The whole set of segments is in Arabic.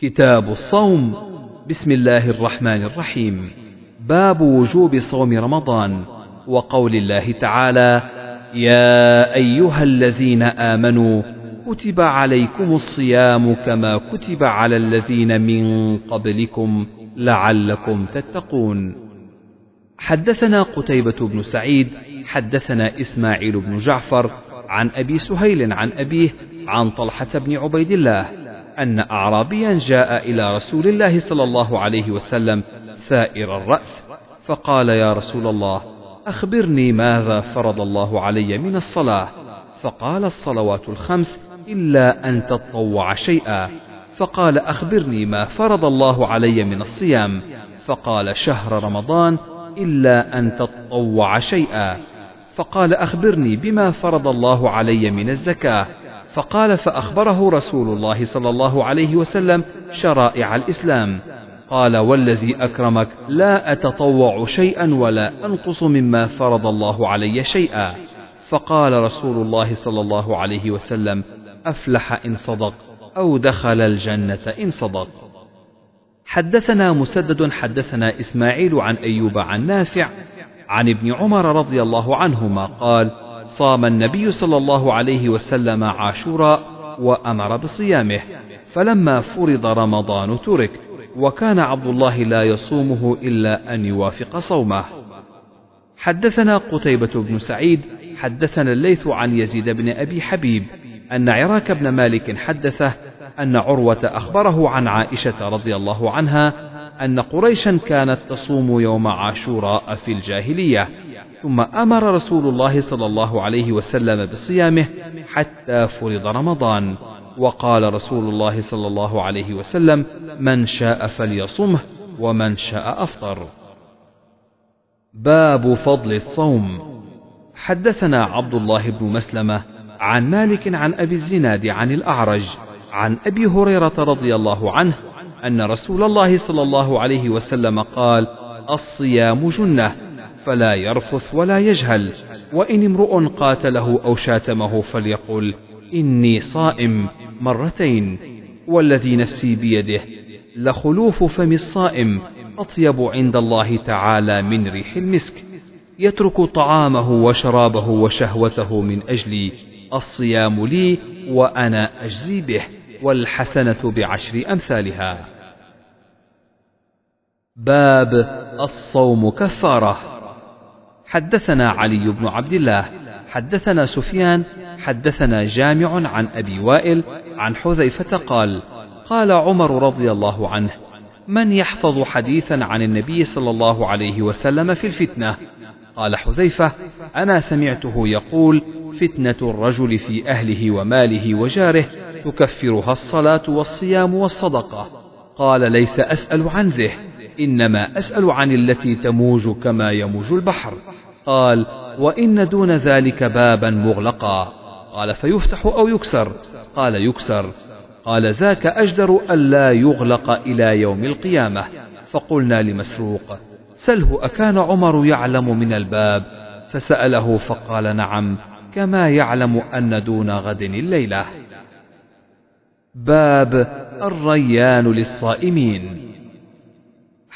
كتاب الصوم. بسم الله الرحمن الرحيم. باب وجوب صوم رمضان. وقول الله تعالى يا أيها الذين آمنوا كتب عليكم الصيام كما كتب على الذين من قبلكم لعلكم تتقون. حدثنا قتيبة بن سعيد حدثنا إسماعيل بن جعفر عن أبي سهيل عن أبيه عن طلحة بن عبيد الله أن أعرابيا جاء إلى رسول الله صلى الله عليه وسلم ثائر الرأس فقال يا رسول الله أخبرني ماذا فرض الله علي من الصلاة؟ فقال الصلوات الخمس إلا أن تطوع شيئا. فقال أخبرني ما فرض الله علي من الصيام. فقال شهر رمضان إلا أن تطوع شيئا. فقال أخبرني بما فرض الله علي من الزكاة. فقال فأخبره رسول الله صلى الله عليه وسلم شرائع الإسلام. قال والذي أكرمك لا أتطوع شيئا ولا أنقص مما فرض الله علي شيئا. فقال رسول الله صلى الله عليه وسلم أفلح إن صدق أو دخل الجنة إن صدق. حدثنا مسدد حدثنا إسماعيل عن أيوب عن نافع عن ابن عمر رضي الله عنهما قال صام النبي صلى الله عليه وسلم عاشوراء وأمر بصيامه. فلما فرض رمضان ترك وكان عبد الله لا يصومه إلا أن يوافق صومه. حدثنا قتيبة بن سعيد حدثنا الليث عن يزيد بن أبي حبيب أن عراك بن مالك حدثه أن عروة أخبره عن عائشة رضي الله عنها أن قريشا كانت تصوم يوم عاشوراء في الجاهلية. ثم أمر رسول الله صلى الله عليه وسلم بصيامه حتى فرض رمضان. وقال رسول الله صلى الله عليه وسلم من شاء فليصمه ومن شاء أفطر. باب فضل الصوم. حدثنا عبد الله بن مسلمة عن مالك عن أبي الزناد عن الأعرج عن أبي هريرة رضي الله عنه أن رسول الله صلى الله عليه وسلم قال الصيام جنة فلا يرفث ولا يجهل وإن امرؤ قاتله أو شاتمه فليقل إني صائم مرتين والذي نفسي بيده لخلوف فم الصائم أطيب عند الله تعالى من ريح المسك. يترك طعامه وشرابه وشهوته من أجلي الصيام لي وأنا أجزي به والحسنة بعشر أمثالها. باب الصوم كفارة. حدثنا علي بن عبد الله حدثنا سفيان حدثنا جامع عن أبي وائل عن حذيفة قال قال عمر رضي الله عنه من يحفظ حديثا عن النبي صلى الله عليه وسلم في الفتنة؟ قال حذيفة أنا سمعته يقول فتنة الرجل في أهله وماله وجاره تكفرها الصلاة والصيام والصدقة. قال ليس أسأل عن ذه. إنما أسأل عن التي تموج كما يموج البحر. قال وإن دون ذلك بابا مغلقا. قال فيفتح أو يكسر؟ قال يكسر. قال ذاك أجدر ألا يغلق إلى يوم القيامة. فقلنا لمسروق سله أكان عمر يعلم من الباب؟ فسأله فقال نعم كما يعلم أن دون غد الليلة. باب الريان للصائمين.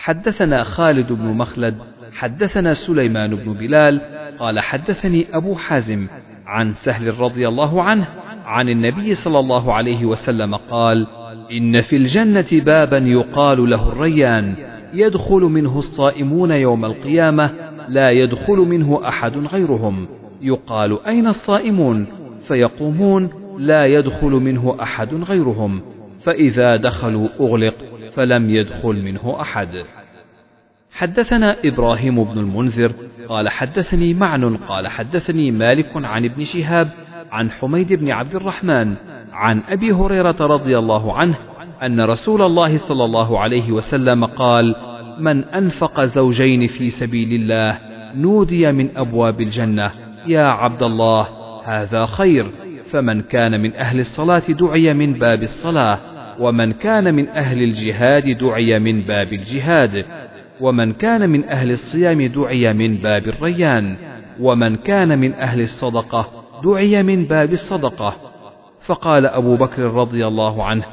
حدثنا خالد بن مخلد حدثنا سليمان بن بلال قال حدثني أبو حازم عن سهل رضي الله عنه عن النبي صلى الله عليه وسلم قال إن في الجنة بابا يقال له الريان يدخل منه الصائمون يوم القيامة لا يدخل منه أحد غيرهم يقال أين الصائمون؟ فيقومون لا يدخل منه أحد غيرهم فإذا دخلوا أغلق فلم يدخل منه أحد. حدثنا إبراهيم بن المنذر قال حدثني معن قال حدثني مالك عن ابن شهاب عن حميد بن عبد الرحمن عن أبي هريرة رضي الله عنه أن رسول الله صلى الله عليه وسلم قال من أنفق زوجين في سبيل الله نودي من أبواب الجنة. يا عبد الله هذا خير. فمن كان من أهل الصلاة دعي من باب الصلاة. ومن كان من أهل الجهاد دعي من باب الجهاد ومن كان من أهل الصيام دعي من باب الريان ومن كان من أهل الصدقة دعي من باب الصدقة. فقال أبو بكر رضي الله عنه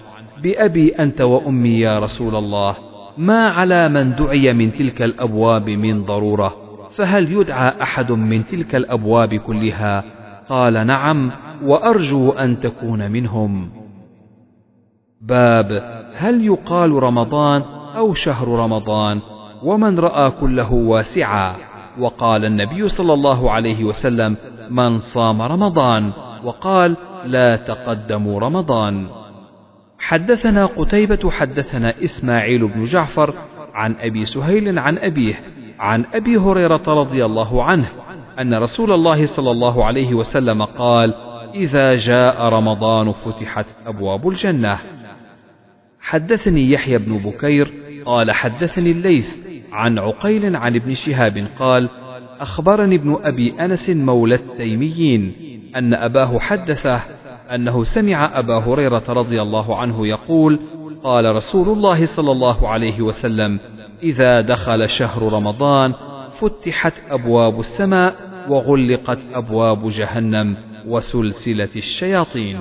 بأبي أنت وأمي يا رسول الله ما على من دعي من تلك الأبواب من ضرورة فهل يدعى أحد من تلك الأبواب كلها؟ قال نعم وأرجو أن تكون منهم. باب هل يقال رمضان أو شهر رمضان ومن رأى كله واسعا. وقال النبي صلى الله عليه وسلم من صام رمضان وقال لا تقدموا رمضان. حدثنا قتيبة حدثنا إسماعيل بن جعفر عن أبي سهيل عن أبيه عن أبي هريرة رضي الله عنه أن رسول الله صلى الله عليه وسلم قال إذا جاء رمضان فتحت أبواب الجنة. حدثني يحيى بن بكير قال حدثني الليث عن عقيل عن ابن شهاب قال أخبرني ابن أبي أنس مولى التيميين أن أباه حدثه أنه سمع أبا هريرة رضي الله عنه يقول قال رسول الله صلى الله عليه وسلم إذا دخل شهر رمضان فتحت أبواب السماء وغلقت أبواب جهنم وسلسلة الشياطين.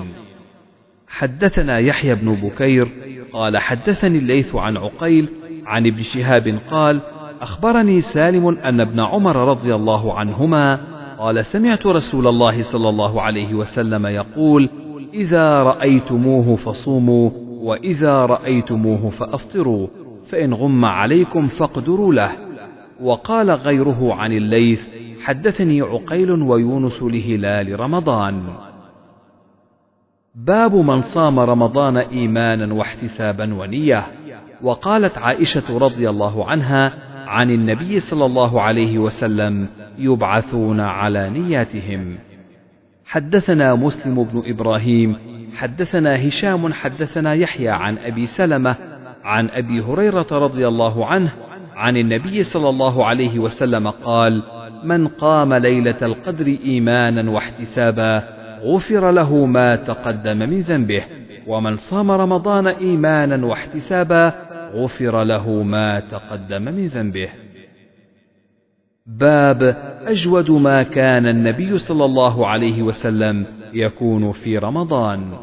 حدثنا يحيى بن بكير قال حدثني الليث عن عقيل عن ابن شهاب قال أخبرني سالم أن ابن عمر رضي الله عنهما قال سمعت رسول الله صلى الله عليه وسلم يقول إذا رأيتموه فصوموا وإذا رأيتموه فأفطروا فإن غم عليكم فاقدروا له وقال غيره عن الليث حدثني عقيل ويونس لهلال رمضان باب من صام رمضان إيمانا واحتسابا ونية. وقالت عائشة رضي الله عنها عن النبي صلى الله عليه وسلم يبعثون على نياتهم. حدثنا مسلم بن إبراهيم حدثنا هشام حدثنا يحيى عن أبي سلمة عن أبي هريرة رضي الله عنه عن النبي صلى الله عليه وسلم قال من قام ليلة القدر إيمانا واحتسابا غفر له ما تقدم من ذنبه ومن صام رمضان إيمانا واحتسابا غفر له ما تقدم من ذنبه. باب أجود ما كان النبي صلى الله عليه وسلم يكون في رمضان.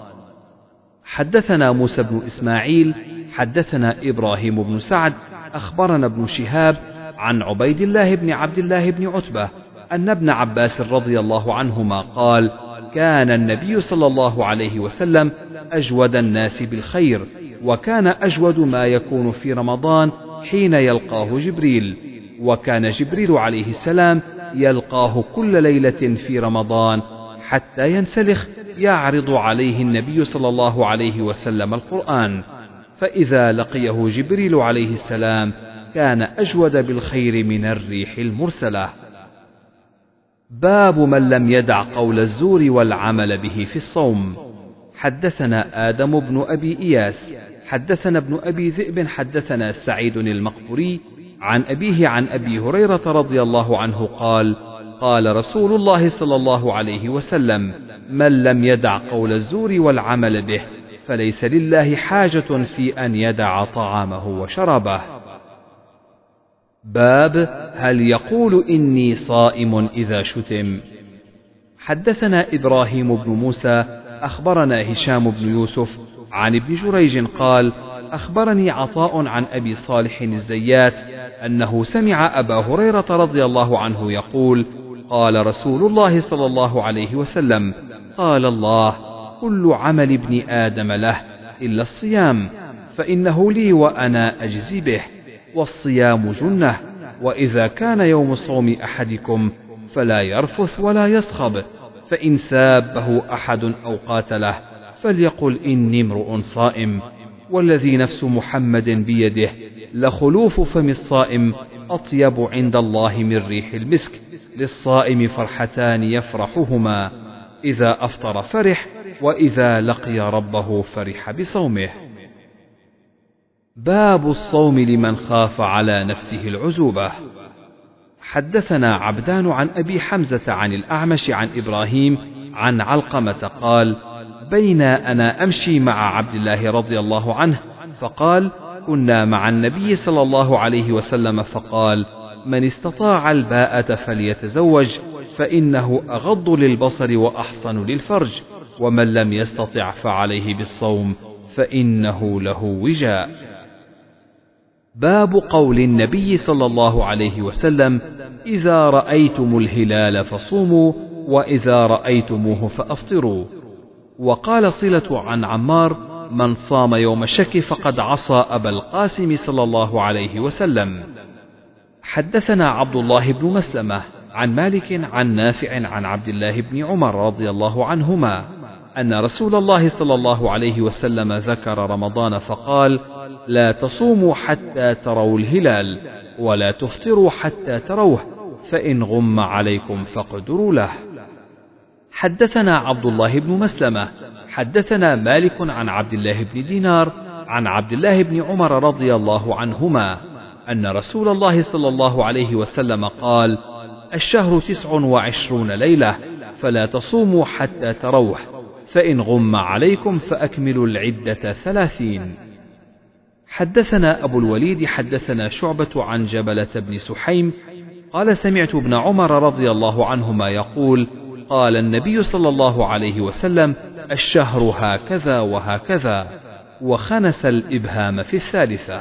حدثنا موسى بن إسماعيل حدثنا إبراهيم بن سعد أخبرنا ابن شهاب عن عبيد الله بن عبد الله بن عتبة أن ابن عباس رضي الله عنهما قال كان النبي صلى الله عليه وسلم أجود الناس بالخير وكان أجود ما يكون في رمضان حين يلقاه جبريل وكان جبريل عليه السلام يلقاه كل ليلة في رمضان حتى ينسلخ يعرض عليه النبي صلى الله عليه وسلم القرآن. فإذا لقيه جبريل عليه السلام كان أجود بالخير من الريح المرسلة. باب من لم يدع قول الزور والعمل به في الصوم. حدثنا آدم بن أبي إياس حدثنا ابن أبي ذئب حدثنا سعيد المقبري عن أبيه عن أبي هريرة رضي الله عنه قال قال رسول الله صلى الله عليه وسلم من لم يدع قول الزور والعمل به فليس لله حاجة في أن يدع طعامه وشرابه. باب هل يقول إني صائم إذا شتم؟ حدثنا إبراهيم بن موسى أخبرنا هشام بن يوسف عن ابن جريج قال أخبرني عطاء عن أبي صالح الزيات أنه سمع أبا هريرة رضي الله عنه يقول قال رسول الله صلى الله عليه وسلم قال الله كل عمل ابن آدم له إلا الصيام فإنه لي وأنا أجزي به. والصيام جنة وإذا كان يوم صوم أحدكم فلا يرفث ولا يصخب فإن سابه أحد أو قاتله فليقل إني امرؤ صائم والذي نفس محمد بيده لخلوف فم الصائم أطيب عند الله من ريح المسك للصائم فرحتان يفرحهما إذا أفطر فرح وإذا لقي ربه فرح بصومه. باب الصوم لمن خاف على نفسه العزوبة. حدثنا عبدان عن أبي حمزة عن الأعمش عن إبراهيم عن علقمة قال بين أنا أمشي مع عبد الله رضي الله عنه فقال كنا مع النبي صلى الله عليه وسلم فقال من استطاع الباءة فليتزوج فإنه أغض للبصر وأحصن للفرج ومن لم يستطع فعليه بالصوم فإنه له وجاء. باب قول النبي صلى الله عليه وسلم إذا رأيتم الهلال فصوموا وإذا رأيتموه فأفطروا. وقال صلة عن عمار من صام يوم الشك فقد عصى أبا القاسم صلى الله عليه وسلم. حدثنا عبد الله بن مسلمة عن مالك عن نافع عن عبد الله بن عمر رضي الله عنهما. أن رسول الله صلى الله عليه وسلم ذكر رمضان فقال لا تصوموا حتى تروا الهلال ولا تفطروا حتى تروه فإن غم عليكم فاقدروا له. حدثنا عبد الله بن مسلمة حدثنا مالك عن عبد الله بن دينار عن عبد الله بن عمر رضي الله عنهما أن رسول الله صلى الله عليه وسلم قال الشهر تسع وعشرون ليلة فلا تصوموا حتى تروح فإن غم عليكم فأكملوا العدة ثلاثين. حدثنا أبو الوليد حدثنا شعبة عن جبلة بن سحيم قال سمعت ابن عمر رضي الله عنهما يقول قال النبي صلى الله عليه وسلم الشهر هكذا وهكذا وخنس الإبهام في الثالثة.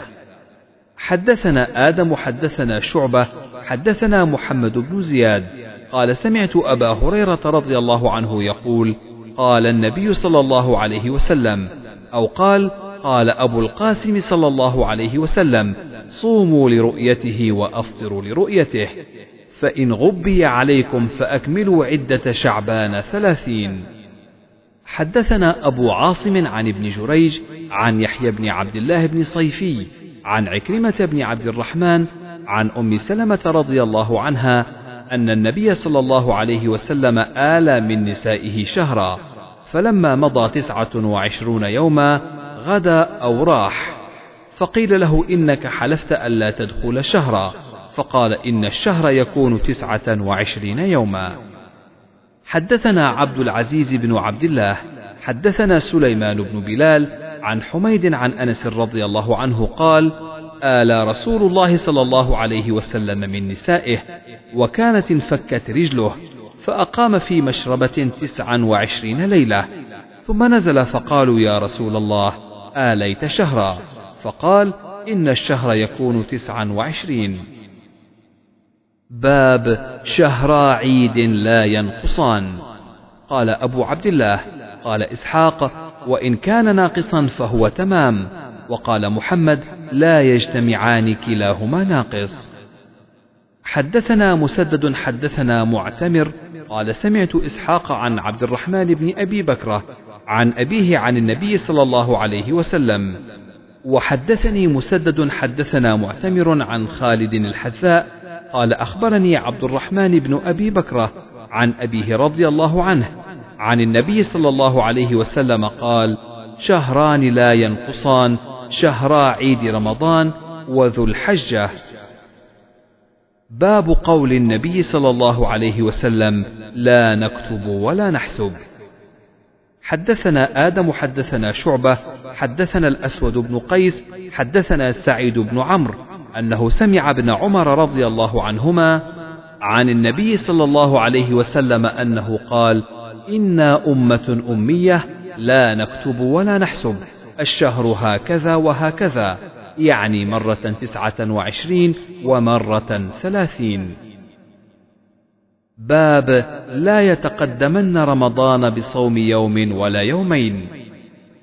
حدثنا آدم حدثنا شعبة حدثنا محمد بن زياد قال سمعت أبا هريرة رضي الله عنه يقول قال النبي صلى الله عليه وسلم أو قال قال أبو القاسم صلى الله عليه وسلم صوموا لرؤيته وأفطروا لرؤيته فإن غبي عليكم فأكملوا عدة شعبان ثلاثين. حدثنا أبو عاصم عن ابن جريج عن يحيى بن عبد الله بن صيفي عن عكرمة بن عبد الرحمن عن أم سلمة رضي الله عنها أن النبي صلى الله عليه وسلم آل من نسائه شهرا فلما مضى تسعة وعشرون يوما غدا أو راح فقيل له إنك حلفت ألا تدخل شهرا فقال إن الشهر يكون تسعة وعشرين يوما. حدثنا عبد العزيز بن عبد الله حدثنا سليمان بن بلال عن حميد عن أنس رضي الله عنه قال آل رسول الله صلى الله عليه وسلم من نسائه وكانت انفكت رجله فأقام في مشربة تسعا وعشرين ليلة. ثم نزل فقالوا يا رسول الله آليت شهرا؟ فقال إن الشهر يكون تسعا وعشرين. باب شهرا عيد لا ينقصان. قال أبو عبد الله قال إسحاق وإن كان ناقصا فهو تمام. وقال محمد لا يجتمعان كلاهما ناقص. حدثنا مسدد حدثنا معتمر. قال سمعت إسحاق عن عبد الرحمن بن أبي بكرة عن أبيه عن النبي صلى الله عليه وسلم. وحدثني مسدد حدثنا معتمر عن خالد الحذاء. قال أخبرني عبد الرحمن بن أبي بكرة عن أبيه رضي الله عنه عن النبي صلى الله عليه وسلم قال شهران لا ينقصان شهرا عيد رمضان وذو الحجة. باب قول النبي صلى الله عليه وسلم لا نكتب ولا نحسب. حدثنا آدم حدثنا شعبة حدثنا الأسود بن قيس حدثنا سعيد بن عمرو أنه سمع ابن عمر رضي الله عنهما عن النبي صلى الله عليه وسلم أنه قال إنا أمة أمية لا نكتب ولا نحسب. الشهر هكذا وهكذا يعني مرة تسعة وعشرين ومرة ثلاثين. باب لا يتقدمن رمضان بصوم يوم ولا يومين.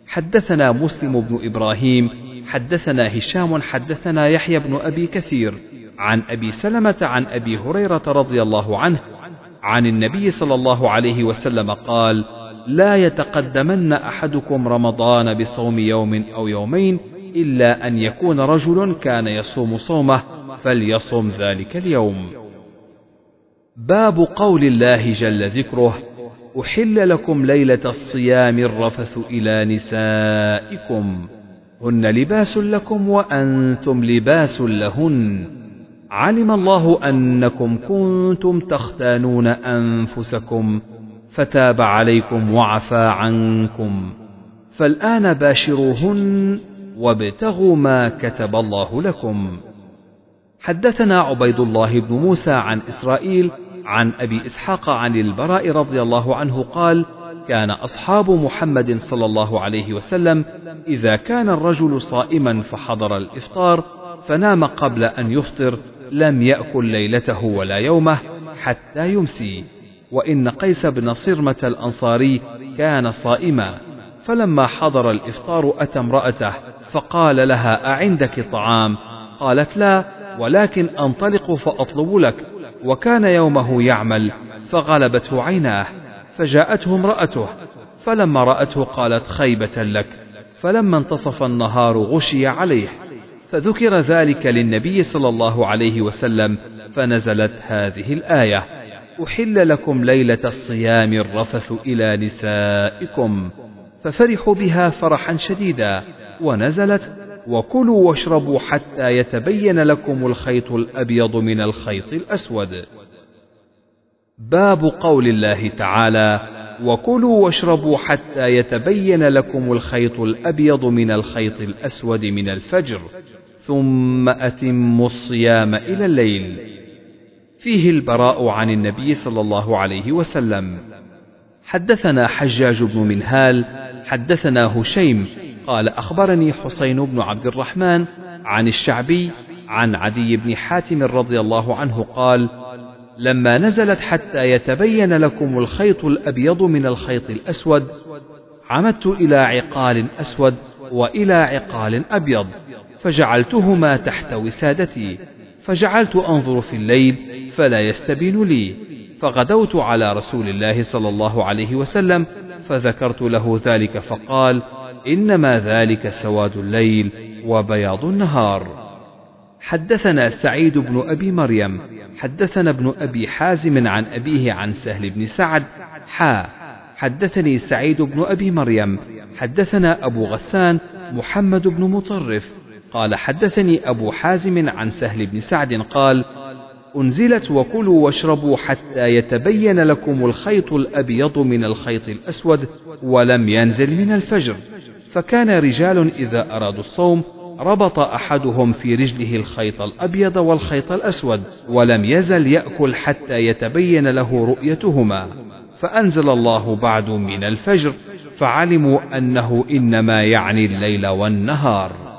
حدثنا مسلم بن إبراهيم حدثنا هشام حدثنا يحيى بن أبي كثير عن أبي سلمة عن أبي هريرة رضي الله عنه عن النبي صلى الله عليه وسلم قال لا يتقدمن أحدكم رمضان بصوم يوم أو يومين إلا أن يكون رجل كان يصوم صومه فليصم ذلك اليوم. باب قول الله جل ذكره أحل لكم ليلة الصيام الرفث إلى نسائكم. هن لباس لكم وأنتم لباس لهن. علم الله أنكم كنتم تختانون أنفسكم فتاب عليكم وعفى عنكم. فالآن باشروهن وابتغوا ما كتب الله لكم. حدثنا عبيد الله بن موسى عن إسرائيل عن أبي إسحاق عن البراء رضي الله عنه قال كان أصحاب محمد صلى الله عليه وسلم إذا كان الرجل صائما فحضر الإفطار فنام قبل أن يفطر لم يأكل ليلته ولا يومه حتى يمسي. وإن قيس بن صرمة الأنصاري كان صائما فلما حضر الإفطار أتى امرأته فقال لها أعندك طعام؟ قالت لا ولكن أنطلق فأطلب لك. وكان يومه يعمل فغلبته عيناه فجاءته امرأته فلما رأته قالت خيبة لك. فلما انتصف النهار غشي عليه. فذكر ذلك للنبي صلى الله عليه وسلم فنزلت هذه الآية. أحل لكم ليلة الصيام الرفث إلى نسائكم ففرحوا بها فرحا شديدا ونزلت وكلوا واشربوا حتى يتبين لكم الخيط الأبيض من الخيط الأسود. باب قول الله تعالى وكلوا واشربوا حتى يتبين لكم الخيط الأبيض من الخيط الأسود من الفجر ثم أتموا الصيام إلى الليل. فيه البراء عن النبي صلى الله عليه وسلم. حدثنا حجاج بن منهال حدثنا هشيم قال أخبرني حسين بن عبد الرحمن عن الشعبي عن عدي بن حاتم رضي الله عنه قال لما نزلت حتى يتبين لكم الخيط الأبيض من الخيط الأسود عمدت إلى عقال أسود وإلى عقال أبيض فجعلتهما تحت وسادتي فجعلت أنظر في الليل فلا يستبين لي. فغدوت على رسول الله صلى الله عليه وسلم فذكرت له ذلك فقال إنما ذلك سواد الليل وبياض النهار. حدثنا سعيد بن أبي مريم حدثنا ابن أبي حازم عن أبيه عن سهل بن سعد حا حدثني سعيد بن أبي مريم حدثنا أبو غسان محمد بن مطرف قال حدثني أبو حازم عن سهل بن سعد قال أنزلت وكلوا واشربوا حتى يتبين لكم الخيط الأبيض من الخيط الأسود ولم ينزل من الفجر فكان رجال إذا أرادوا الصوم ربط أحدهم في رجله الخيط الأبيض والخيط الأسود ولم يزل يأكل حتى يتبين له رؤيتهما فأنزل الله بعد من الفجر فعلموا أنه إنما يعني الليل والنهار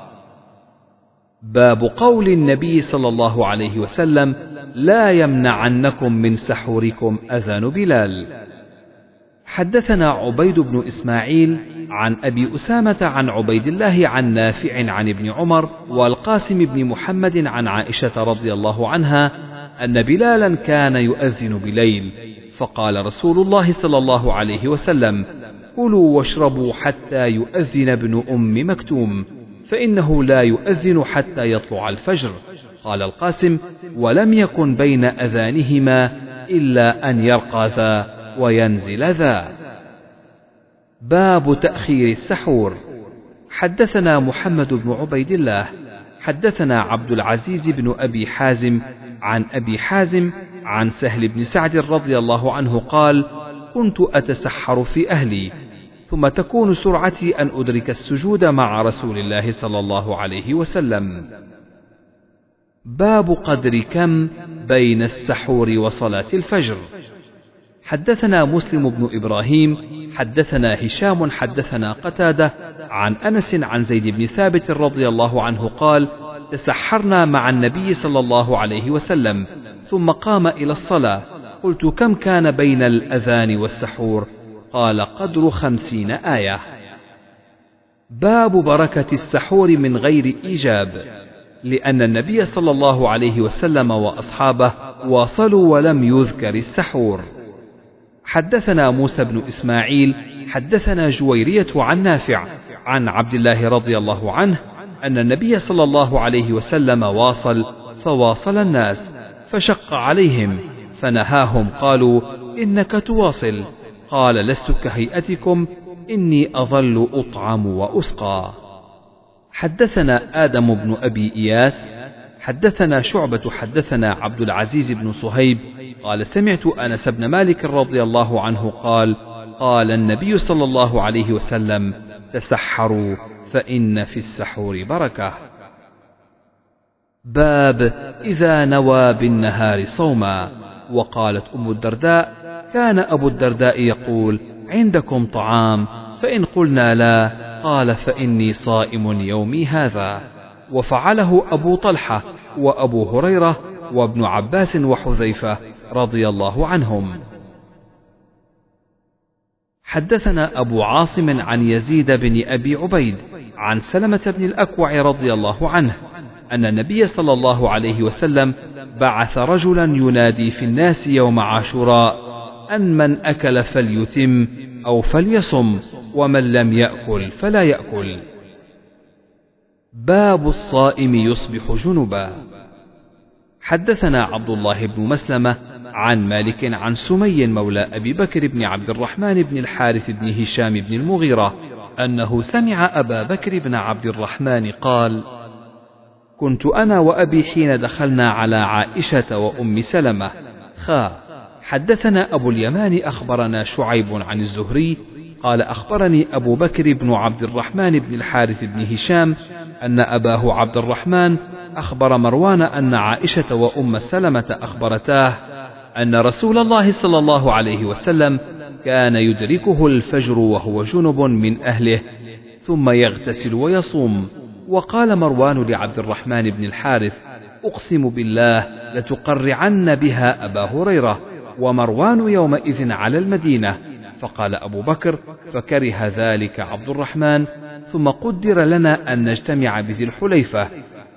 باب قول النبي صلى الله عليه وسلم لا يمنعنكم من سحوركم أذان بلال. حدثنا عبيد بن إسماعيل عن أبي أسامة عن عبيد الله عن نافع عن ابن عمر والقاسم بن محمد عن عائشة رضي الله عنها أن بلالا كان يؤذن بليل فقال رسول الله صلى الله عليه وسلم كلوا واشربوا حتى يؤذن ابن أم مكتوم. فإنه لا يؤذن حتى يطلع الفجر. قال القاسم ولم يكن بين أذانهما إلا أن يرقى ذا وينزل ذا. باب تأخير السحور. حدثنا محمد بن عبيد الله حدثنا عبد العزيز بن أبي حازم عن أبي حازم عن سهل بن سعد رضي الله عنه قال كنت أتسحر في أهلي ثم تكون سرعتي أن أدرك السجود مع رسول الله صلى الله عليه وسلم. باب قدر كم بين السحور وصلاة الفجر. حدثنا مسلم بن إبراهيم حدثنا هشام حدثنا قتادة عن أنس عن زيد بن ثابت رضي الله عنه قال تسحرنا مع النبي صلى الله عليه وسلم ثم قام إلى الصلاة. قلت كم كان بين الأذان والسحور؟ قال قدر خمسين آية. باب بركة السحور من غير إيجاب لأن النبي صلى الله عليه وسلم وأصحابه واصلوا ولم يذكر السحور. حدثنا موسى بن إسماعيل حدثنا جويرية عن نافع عن عبد الله رضي الله عنه أن النبي صلى الله عليه وسلم واصل فواصل الناس فشق عليهم فنهاهم قالوا إنك تواصل. قال لست كهيئتكم إني أظل أطعم وأسقى. حدثنا آدم بن أبي إياس حدثنا شعبة حدثنا عبد العزيز بن صهيب قال سمعت أنس بن مالك رضي الله عنه قال قال النبي صلى الله عليه وسلم تسحروا فإن في السحور بركة. باب إذا نوى بالنهار صوما. وقالت أم الدرداء كان أبو الدرداء يقول عندكم طعام؟ فإن قلنا لا قال فإني صائم يومي هذا. وفعله أبو طلحة وأبو هريرة وابن عباس وحذيفة رضي الله عنهم. حدثنا أبو عاصم عن يزيد بن أبي عبيد عن سلمة بن الأكوع رضي الله عنه أن النبي صلى الله عليه وسلم بعث رجلا ينادي في الناس يوم عاشوراء. أن من أكل فليتم أو فليصم ومن لم يأكل فلا يأكل. باب الصائم يصبح جنبا. حدثنا عبد الله بن مسلمة عن مالك عن سمي مولى أبي بكر بن عبد الرحمن بن الحارث بن هشام بن المغيرة أنه سمع أبا بكر بن عبد الرحمن قال كنت أنا وأبي حين دخلنا على عائشة وأم سلمة. خا. حدثنا أبو اليمان أخبرنا شعيب عن الزهري قال أخبرني أبو بكر بن عبد الرحمن بن الحارث بن هشام أن أباه عبد الرحمن أخبر مروان أن عائشة وأم سلمة أخبرتاه أن رسول الله صلى الله عليه وسلم كان يدركه الفجر وهو جنب من أهله ثم يغتسل ويصوم. وقال مروان لعبد الرحمن بن الحارث أقسم بالله لتقرعن بها أبا هريرة. ومروان يومئذ على المدينة. فقال أبو بكر فكره ذلك عبد الرحمن ثم قدر لنا أن نجتمع بذي الحليفة.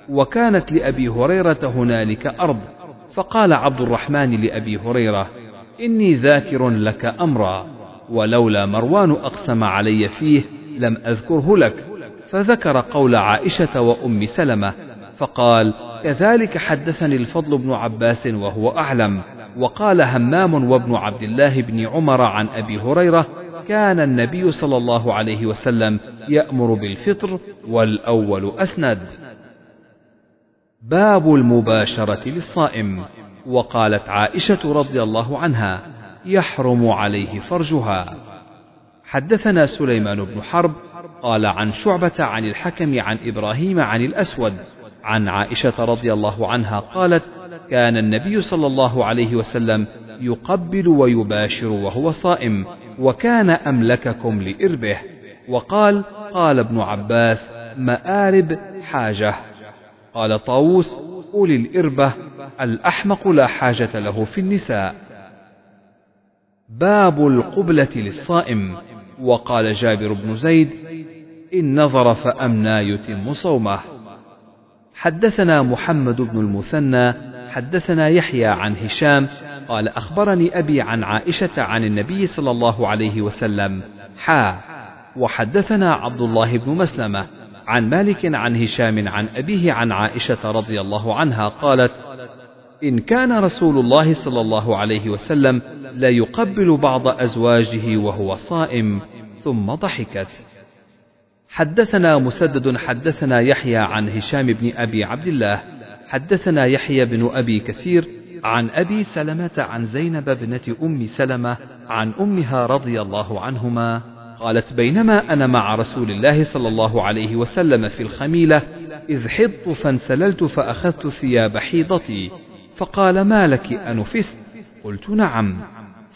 وكانت لأبي هريرة هنالك أرض. فقال عبد الرحمن لأبي هريرة إني ذاكر لك أمرا ولولا مروان أقسم علي فيه لم أذكره لك. فذكر قول عائشة وأم سلمة فقال كذلك حدثني الفضل بن عباس وهو أعلم. وقال همام وابن عبد الله بن عمر عن أبي هريرة كان النبي صلى الله عليه وسلم يأمر بالفطر والأول أسند باب المباشرة للصائم وقالت عائشة رضي الله عنها يحرم عليه فرجها. حدثنا سليمان بن حرب قال عن شعبة عن الحكم عن إبراهيم عن الأسود عن عائشة رضي الله عنها قالت كان النبي صلى الله عليه وسلم يقبل ويباشر وهو صائم وكان أملككم لإربه. وقال قال ابن عباس مآرب حاجة. قال طاووس أولي الإربة الأحمق لا حاجة له في النساء. باب القبلة للصائم. وقال جابر بن زيد إن نظر فأمنى يتم صومه. حدثنا محمد بن المثنى حدثنا يحيى عن هشام قال أخبرني أبي عن عائشة عن النبي صلى الله عليه وسلم حا وحدثنا عبد الله بن مسلمة عن مالك عن هشام عن أبيه عن عائشة رضي الله عنها قالت إن كان رسول الله صلى الله عليه وسلم لا يقبل بعض أزواجه وهو صائم ثم ضحكت. حدثنا مسدد حدثنا يحيى عن هشام بن أبي عبد الله حدثنا يحيى بن أبي كثير عن أبي سلمة عن زينب بنت أم سلمة عن أمها رضي الله عنهما قالت بينما أنا مع رسول الله صلى الله عليه وسلم في الخميلة إذ حضت فانسللت فأخذت ثياب حيضتي فقال ما لك أنفست قلت نعم.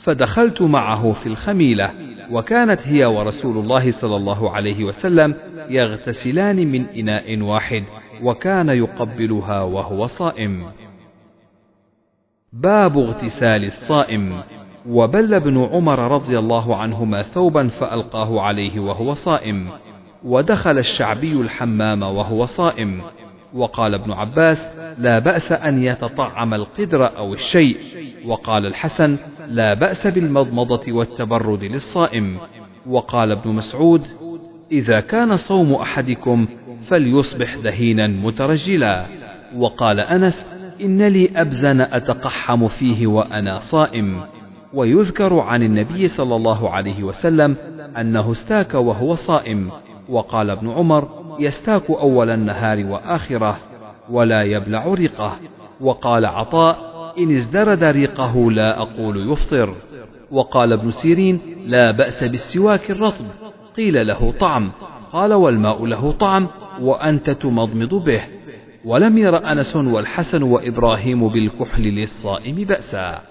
فدخلت معه في الخميلة وكانت هي ورسول الله صلى الله عليه وسلم يغتسلان من إناء واحد وكان يقبلها وهو صائم. باب اغتسال الصائم. وبل ابن عمر رضي الله عنهما ثوبا فألقاه عليه وهو صائم. ودخل الشعبي الحمام وهو صائم. وقال ابن عباس لا بأس أن يتطعم القدر أو الشيء. وقال الحسن لا بأس بالمضمضة والتبرد للصائم. وقال ابن مسعود إذا كان صوم أحدكم فليصبح دهينا مترجلا. وقال أنس إن لي أبزن أتقحم فيه وأنا صائم. ويذكر عن النبي صلى الله عليه وسلم أنه استاك وهو صائم. وقال ابن عمر يستاك أول النهار وآخرة ولا يبلع ريقه. وقال عطاء إن ازدرد ريقه لا أقول يفطر. وقال ابن سيرين لا بأس بالسواك الرطب. قيل له طعم. قال والماء له طعم وأنت تمضمض به. ولم ير أنس والحسن وإبراهيم بالكحل للصائم بأسا.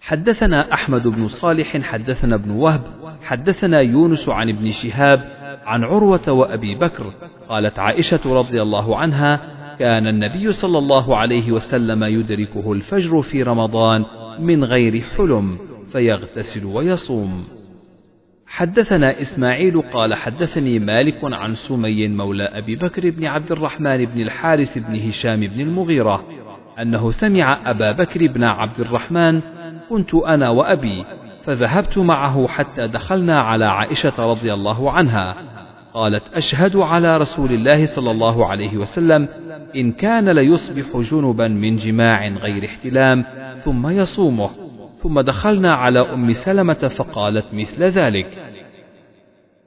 حدثنا أحمد بن صالح حدثنا ابن وهب حدثنا يونس عن ابن شهاب عن عروة وأبي بكر قالت عائشة رضي الله عنها كان النبي صلى الله عليه وسلم يدركه الفجر في رمضان من غير حلم فيغتسل ويصوم. حدثنا إسماعيل قال حدثني مالك عن سمي مولى أبي بكر بن عبد الرحمن بن الحارث بن هشام بن المغيرة أنه سمع أبا بكر بن عبد الرحمن كنت أنا وأبي فذهبت معه حتى دخلنا على عائشة رضي الله عنها. قالت أشهد على رسول الله صلى الله عليه وسلم إن كان ليصبح جنبا من جماع غير احتلام ثم يصومه. ثم دخلنا على أم سلمة فقالت مثل ذلك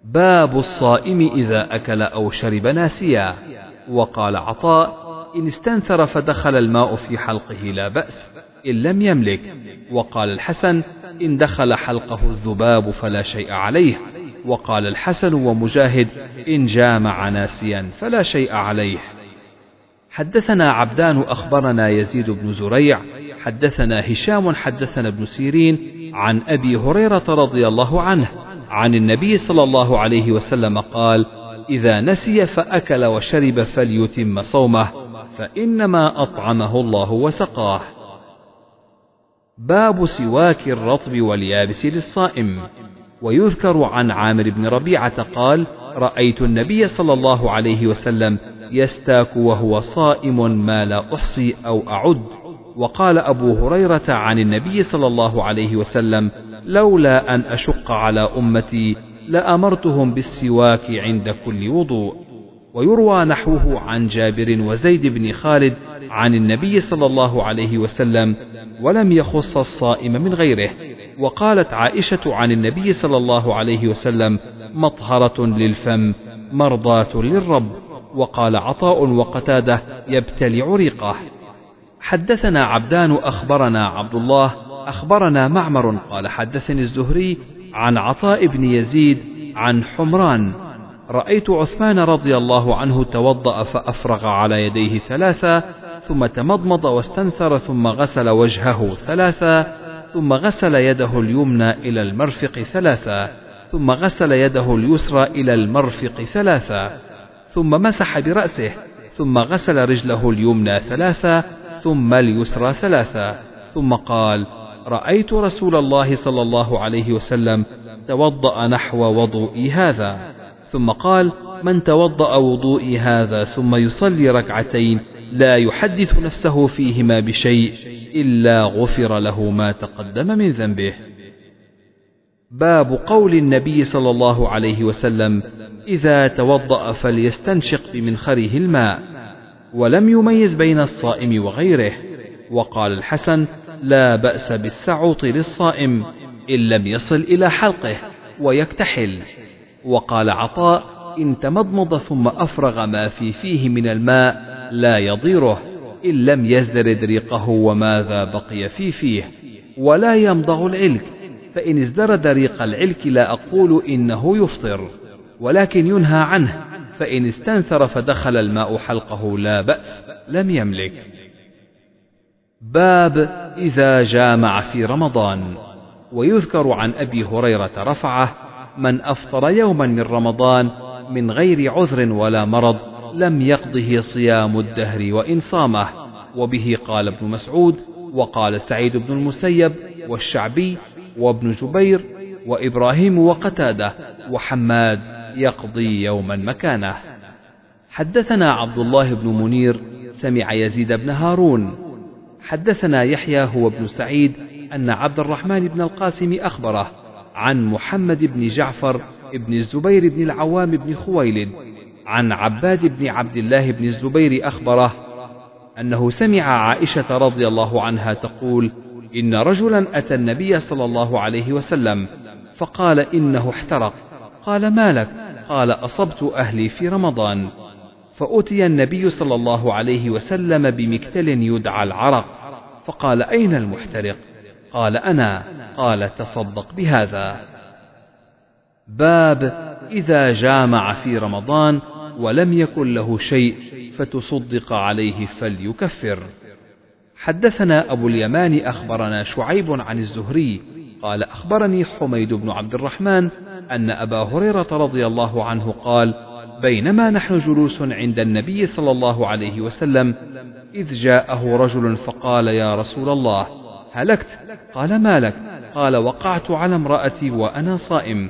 باب الصائم إذا أكل أو شرب ناسيا. وقال عطاء إن استنثر فدخل الماء في حلقه لا بأس إن لم يملك. وقال الحسن إن دخل حلقه الذباب فلا شيء عليه. وقال الحسن ومجاهد إن جامع ناسيا فلا شيء عليه. حدثنا عبدان أخبرنا يزيد بن زريع حدثنا هشام حدثنا ابن سيرين عن أبي هريرة رضي الله عنه عن النبي صلى الله عليه وسلم قال إذا نسي فأكل وشرب فليتم صومه فإنما أطعمه الله وسقاه. باب سواك الرطب واليابس للصائم. ويذكر عن عامر بن ربيعة قال رأيت النبي صلى الله عليه وسلم يستاك وهو صائم ما لا أحصي أو أعد. وقال أبو هريرة عن النبي صلى الله عليه وسلم لولا أن أشق على أمتي لأمرتهم بالسواك عند كل وضوء. ويروى نحوه عن جابر وزيد بن خالد عن النبي صلى الله عليه وسلم ولم يخص الصائم من غيره وقالت عائشة عن النبي صلى الله عليه وسلم مطهرة للفم مرضاة للرب وقال عطاء وقتادة يبتلع ريقه حدثنا عبدان أخبرنا عبد الله أخبرنا معمر قال حدثني الزهري عن عطاء بن يزيد عن حمران رأيت عثمان رضي الله عنه توضأ فأفرغ على يديه ثلاثة ثم تمضمض واستنثر ثم غسل وجهه ثلاثة ثم غسل يده اليمنى إلى المرفق ثلاثة ثم غسل يده اليسرى إلى المرفق ثلاثة ثم مسح برأسه ثم غسل رجله اليمنى ثلاثة ثم اليسرى ثلاثة ثم قال رأيت رسول الله صلى الله عليه وسلم توضأ نحو وضوئي هذا. ثم قال من توضأ وضوئي هذا ثم يصلي ركعتين لا يحدث نفسه فيهما بشيء إلا غفر له ما تقدم من ذنبه. باب قول النبي صلى الله عليه وسلم إذا توضأ فليستنشق بمنخره الماء ولم يميز بين الصائم وغيره. وقال الحسن لا بأس بالسعوط للصائم إن لم يصل إلى حلقه ويكتحل. وقال عطاء إن تمضمض ثم أفرغ ما في فيه من الماء لا يضيره إن لم يزدرد ريقه وماذا بقي في فيه؟ ولا يمضغ العلك فإن ازدرد ريق العلك لا أقول إنه يفطر ولكن ينهى عنه فإن استنثر فدخل الماء حلقه لا بأس لم يملك. باب إذا جامع في رمضان ويذكر عن أبي هريرة رفعه من أفطر يوما من رمضان من غير عذر ولا مرض لم يقضه صيام الدهر وإن صامه. وبه قال ابن مسعود وقال سعيد بن المسيب والشعبي وابن جبير وإبراهيم وقتادة وحماد يقضي يوما مكانه. حدثنا عبد الله بن منير سمع يزيد بن هارون. حدثنا يحيى هو ابن سعيد أن عبد الرحمن بن القاسم أخبره عن محمد بن جعفر بن الزبير بن العوام بن خويلد عن عباد بن عبد الله بن الزبير أخبره أنه سمع عائشة رضي الله عنها تقول إن رجلا أتى النبي صلى الله عليه وسلم فقال إنه احترق. قال ما لك؟ قال أصبت أهلي في رمضان. فأتي النبي صلى الله عليه وسلم بمكتل يدعى العرق فقال أين المحترق؟ قال أنا قال تصدق بهذا. باب إذا جامع في رمضان ولم يكن له شيء فتصدق عليه فليكفر. حدثنا أبو اليمان أخبرنا شعيب عن الزهري قال أخبرني حميد بن عبد الرحمن أن أبا هريرة رضي الله عنه قال بينما نحن جلوس عند النبي صلى الله عليه وسلم إذ جاءه رجل فقال يا رسول الله هلكت. قال ما لك؟ قال وقعت على امرأتي وأنا صائم.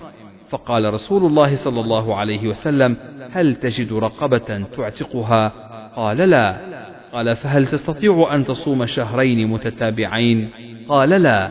فقال رسول الله صلى الله عليه وسلم هل تجد رقبة تعتقها؟ قال لا. قال فهل تستطيع أن تصوم شهرين متتابعين؟ قال لا.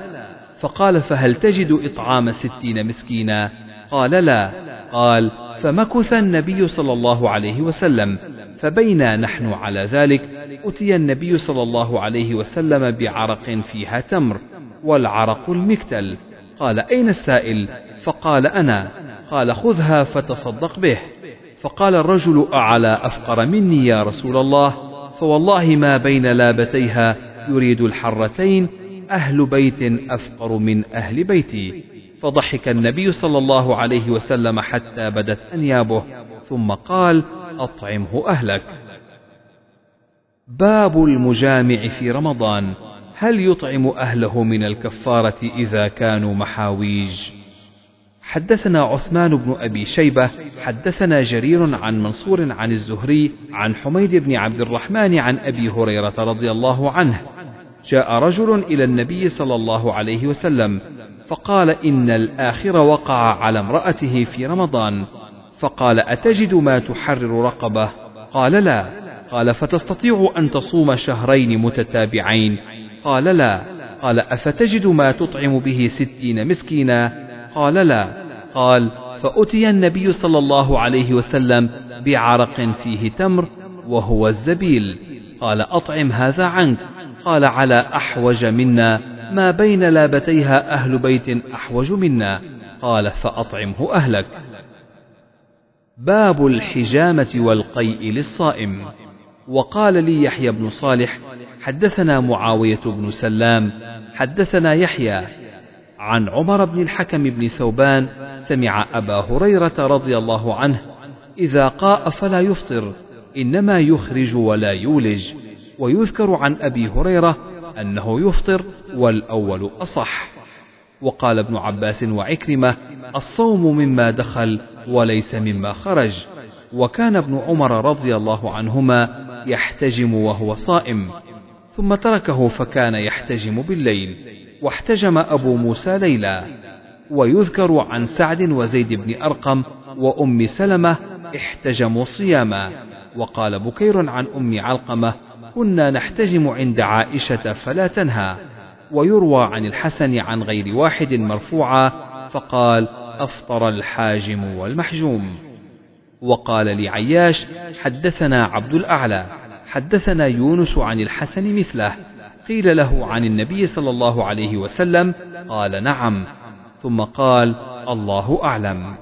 فقال فهل تجد إطعام ستين مسكينا؟ قال لا. قال فمكث النبي صلى الله عليه وسلم. فبينا نحن على ذلك أتي النبي صلى الله عليه وسلم بعرق فيها تمر والعرق المكتل. قال أين السائل؟ فقال أنا. قال خذها فتصدق به. فقال الرجل أعلى أفقر مني يا رسول الله؟ فوالله ما بين لابتيها يريد الحرتين أهل بيت أفقر من أهل بيتي. فضحك النبي صلى الله عليه وسلم حتى بدت أنيابه ثم قال أطعمه أهلك. باب المجامع في رمضان. هل يطعم أهله من الكفارة إذا كانوا محاويج؟ حدثنا عثمان بن أبي شيبة حدثنا جرير عن منصور عن الزهري عن حميد بن عبد الرحمن عن أبي هريرة رضي الله عنه. جاء رجل إلى النبي صلى الله عليه وسلم فقال إن الآخر وقع على امرأته في رمضان. فقال أتجد ما تحرر رقبة؟ قال لا. قال فتستطيع أن تصوم شهرين متتابعين؟ قال لا. قال أفتجد ما تطعم به ستين مسكينا؟ قال لا. قال فأتي النبي صلى الله عليه وسلم بعرق فيه تمر وهو الزبيل. قال أطعم هذا عنك. قال على أحوج منا. ما بين لابتيها أهل بيت أحوج منا. قال فأطعمه أهلك. باب الحجامة والقيء للصائم. وقال لي يحيى بن صالح حدثنا معاوية بن سلام حدثنا يحيى عن عمر بن الحكم بن ثوبان سمع أبا هريرة رضي الله عنه إذا قاء فلا يفطر إنما يخرج ولا يولج. ويذكر عن أبي هريرة أنه يفطر والأول أصح. وقال ابن عباس وعكرمة الصوم مما دخل وليس مما خرج. وكان ابن عمر رضي الله عنهما يحتجم وهو صائم ثم تركه فكان يحتجم بالليل واحتجم أبو موسى ليلا. ويذكر عن سعد وزيد بن أرقم وأم سلمة احتجموا صياما. وقال بكير عن أم علقمة كنا نحتجم عند عائشة فلا تنهى. ويروى عن الحسن عن غير واحد مرفوعا فقال أفطر الحاجم والمحجوم. وقال لعياش حدثنا عبد الأعلى حدثنا يونس عن الحسن مثله قيل له عن النبي صلى الله عليه وسلم قال نعم ثم قال الله أعلم.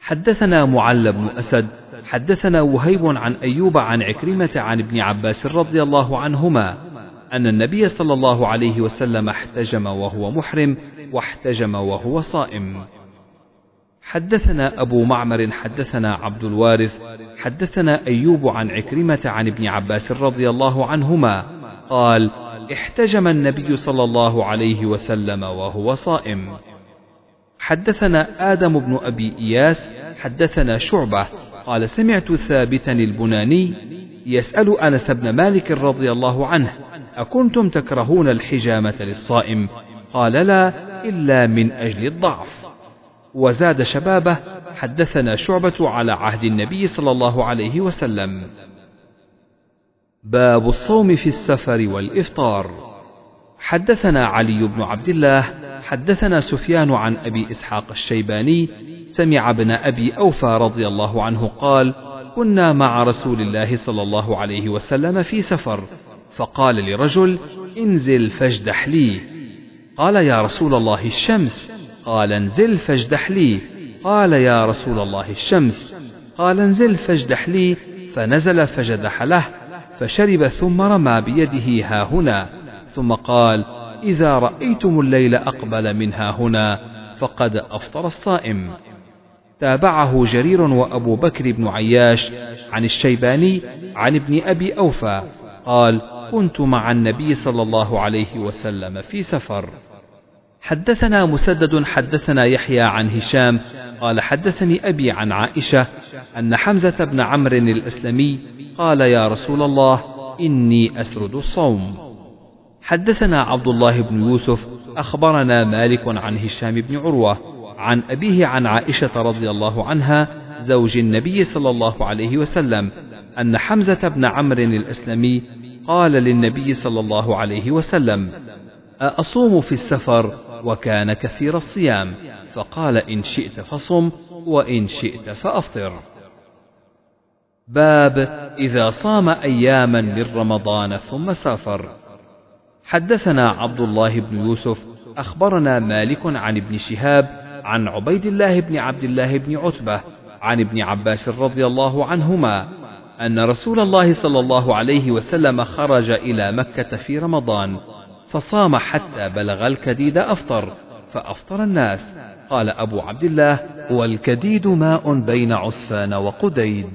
حدثنا معل بن أسد حدثنا وهيب عن أيوب عن عكرمة عن ابن عباس رضي الله عنهما أن النبي صلى الله عليه وسلم احتجم وهو محرم واحتجم وهو صائم. حدثنا أبو معمر حدثنا عبد الوارث حدثنا أيوب عن عكرمة عن ابن عباس رضي الله عنهما قال احتجم النبي صلى الله عليه وسلم وهو صائم. حدثنا آدم بن أبي إياس حدثنا شعبة قال سمعت ثابتا البناني يسأل أنس بن مالك رضي الله عنه أكنتم تكرهون الحجامة للصائم؟ قال لا إلا من أجل الضعف. وزاد شبابه حدثنا شعبة على عهد النبي صلى الله عليه وسلم. باب الصوم في السفر والإفطار. حدثنا علي بن عبد الله حدثنا سفيان عن أبي إسحاق الشيباني سمع ابن أبي أوفى رضي الله عنه قال كنا مع رسول الله صلى الله عليه وسلم في سفر فقال لرجل انزل فاجدح لي. قال يا رسول الله الشمس قال انزل فاجدح لي. قال يا رسول الله الشمس. قال انزل فاجدح لي. فنزل فجدح له. فشرب ثم رمى بيده ها هنا. ثم قال إذا رأيتم الليل أقبل من ها هنا. فقد أفطر الصائم. تابعه جرير وأبو بكر بن عياش عن الشيباني عن ابن أبي أوفى. قال كنت مع النبي صلى الله عليه وسلم في سفر. حدثنا مسدد حدثنا يحيى عن هشام قال حدثني أبي عن عائشة أن حمزة بن عمرو الأسلمي قال يا رسول الله إني أسرد الصوم. حدثنا عبد الله بن يوسف أخبرنا مالك عن هشام بن عروة عن أبيه عن عائشة رضي الله عنها زوج النبي صلى الله عليه وسلم أن حمزة بن عمرو الأسلمي قال للنبي صلى الله عليه وسلم أأصوم في السفر؟ وكان كثير الصيام فقال إن شئت فصم وإن شئت فأفطر. باب إذا صام أياما من رمضان ثم سافر. حدثنا عبد الله بن يوسف أخبرنا مالك عن ابن شهاب عن عبيد الله بن عبد الله بن عتبة عن ابن عباس رضي الله عنهما أن رسول الله صلى الله عليه وسلم خرج إلى مكة في رمضان. فصام حتى بلغ الكديد أفطر فأفطر الناس. قال أبو عبد الله والكديد ماء بين عسفان وقديد.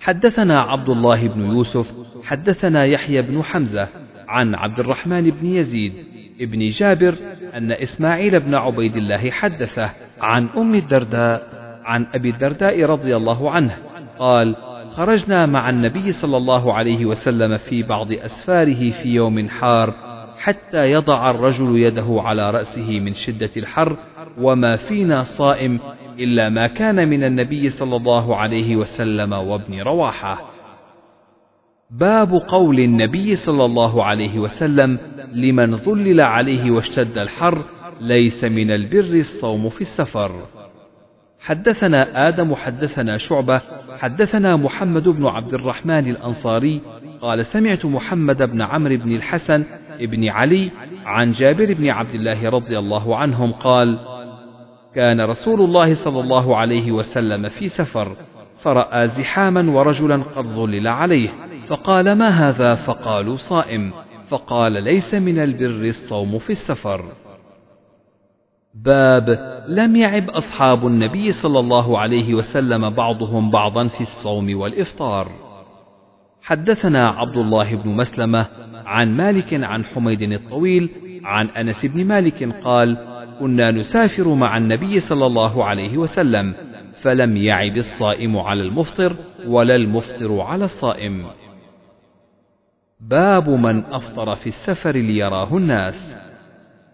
حدثنا عبد الله بن يوسف حدثنا يحيى بن حمزة عن عبد الرحمن بن يزيد ابن جابر أن إسماعيل بن عبيد الله حدثه عن أم الدرداء عن أبي الدرداء رضي الله عنه. قال خرجنا مع النبي صلى الله عليه وسلم في بعض أسفاره في يوم حار حتى يضع الرجل يده على رأسه من شدة الحر وما فينا صائم إلا ما كان من النبي صلى الله عليه وسلم وابن رواحة. باب قول النبي صلى الله عليه وسلم لمن ظلل عليه واشتد الحر ليس من البر الصوم في السفر. حدثنا آدم حدثنا شعبة حدثنا محمد بن عبد الرحمن الأنصاري قال سمعت محمد بن عمرو بن الحسن بن علي عن جابر بن عبد الله رضي الله عنهم قال كان رسول الله صلى الله عليه وسلم في سفر فرأى زحاما ورجلا قد ظلل عليه فقال ما هذا؟ فقالوا صائم. فقال ليس من البر الصوم في السفر. باب لم يعب أصحاب النبي صلى الله عليه وسلم بعضهم بعضا في الصوم والإفطار. حدثنا عبد الله بن مسلمة عن مالك عن حميد الطويل عن أنس بن مالك قال كنا نسافر مع النبي صلى الله عليه وسلم فلم يعب الصائم على المفطر ولا المفطر على الصائم. باب من أفطر في السفر ليراه الناس.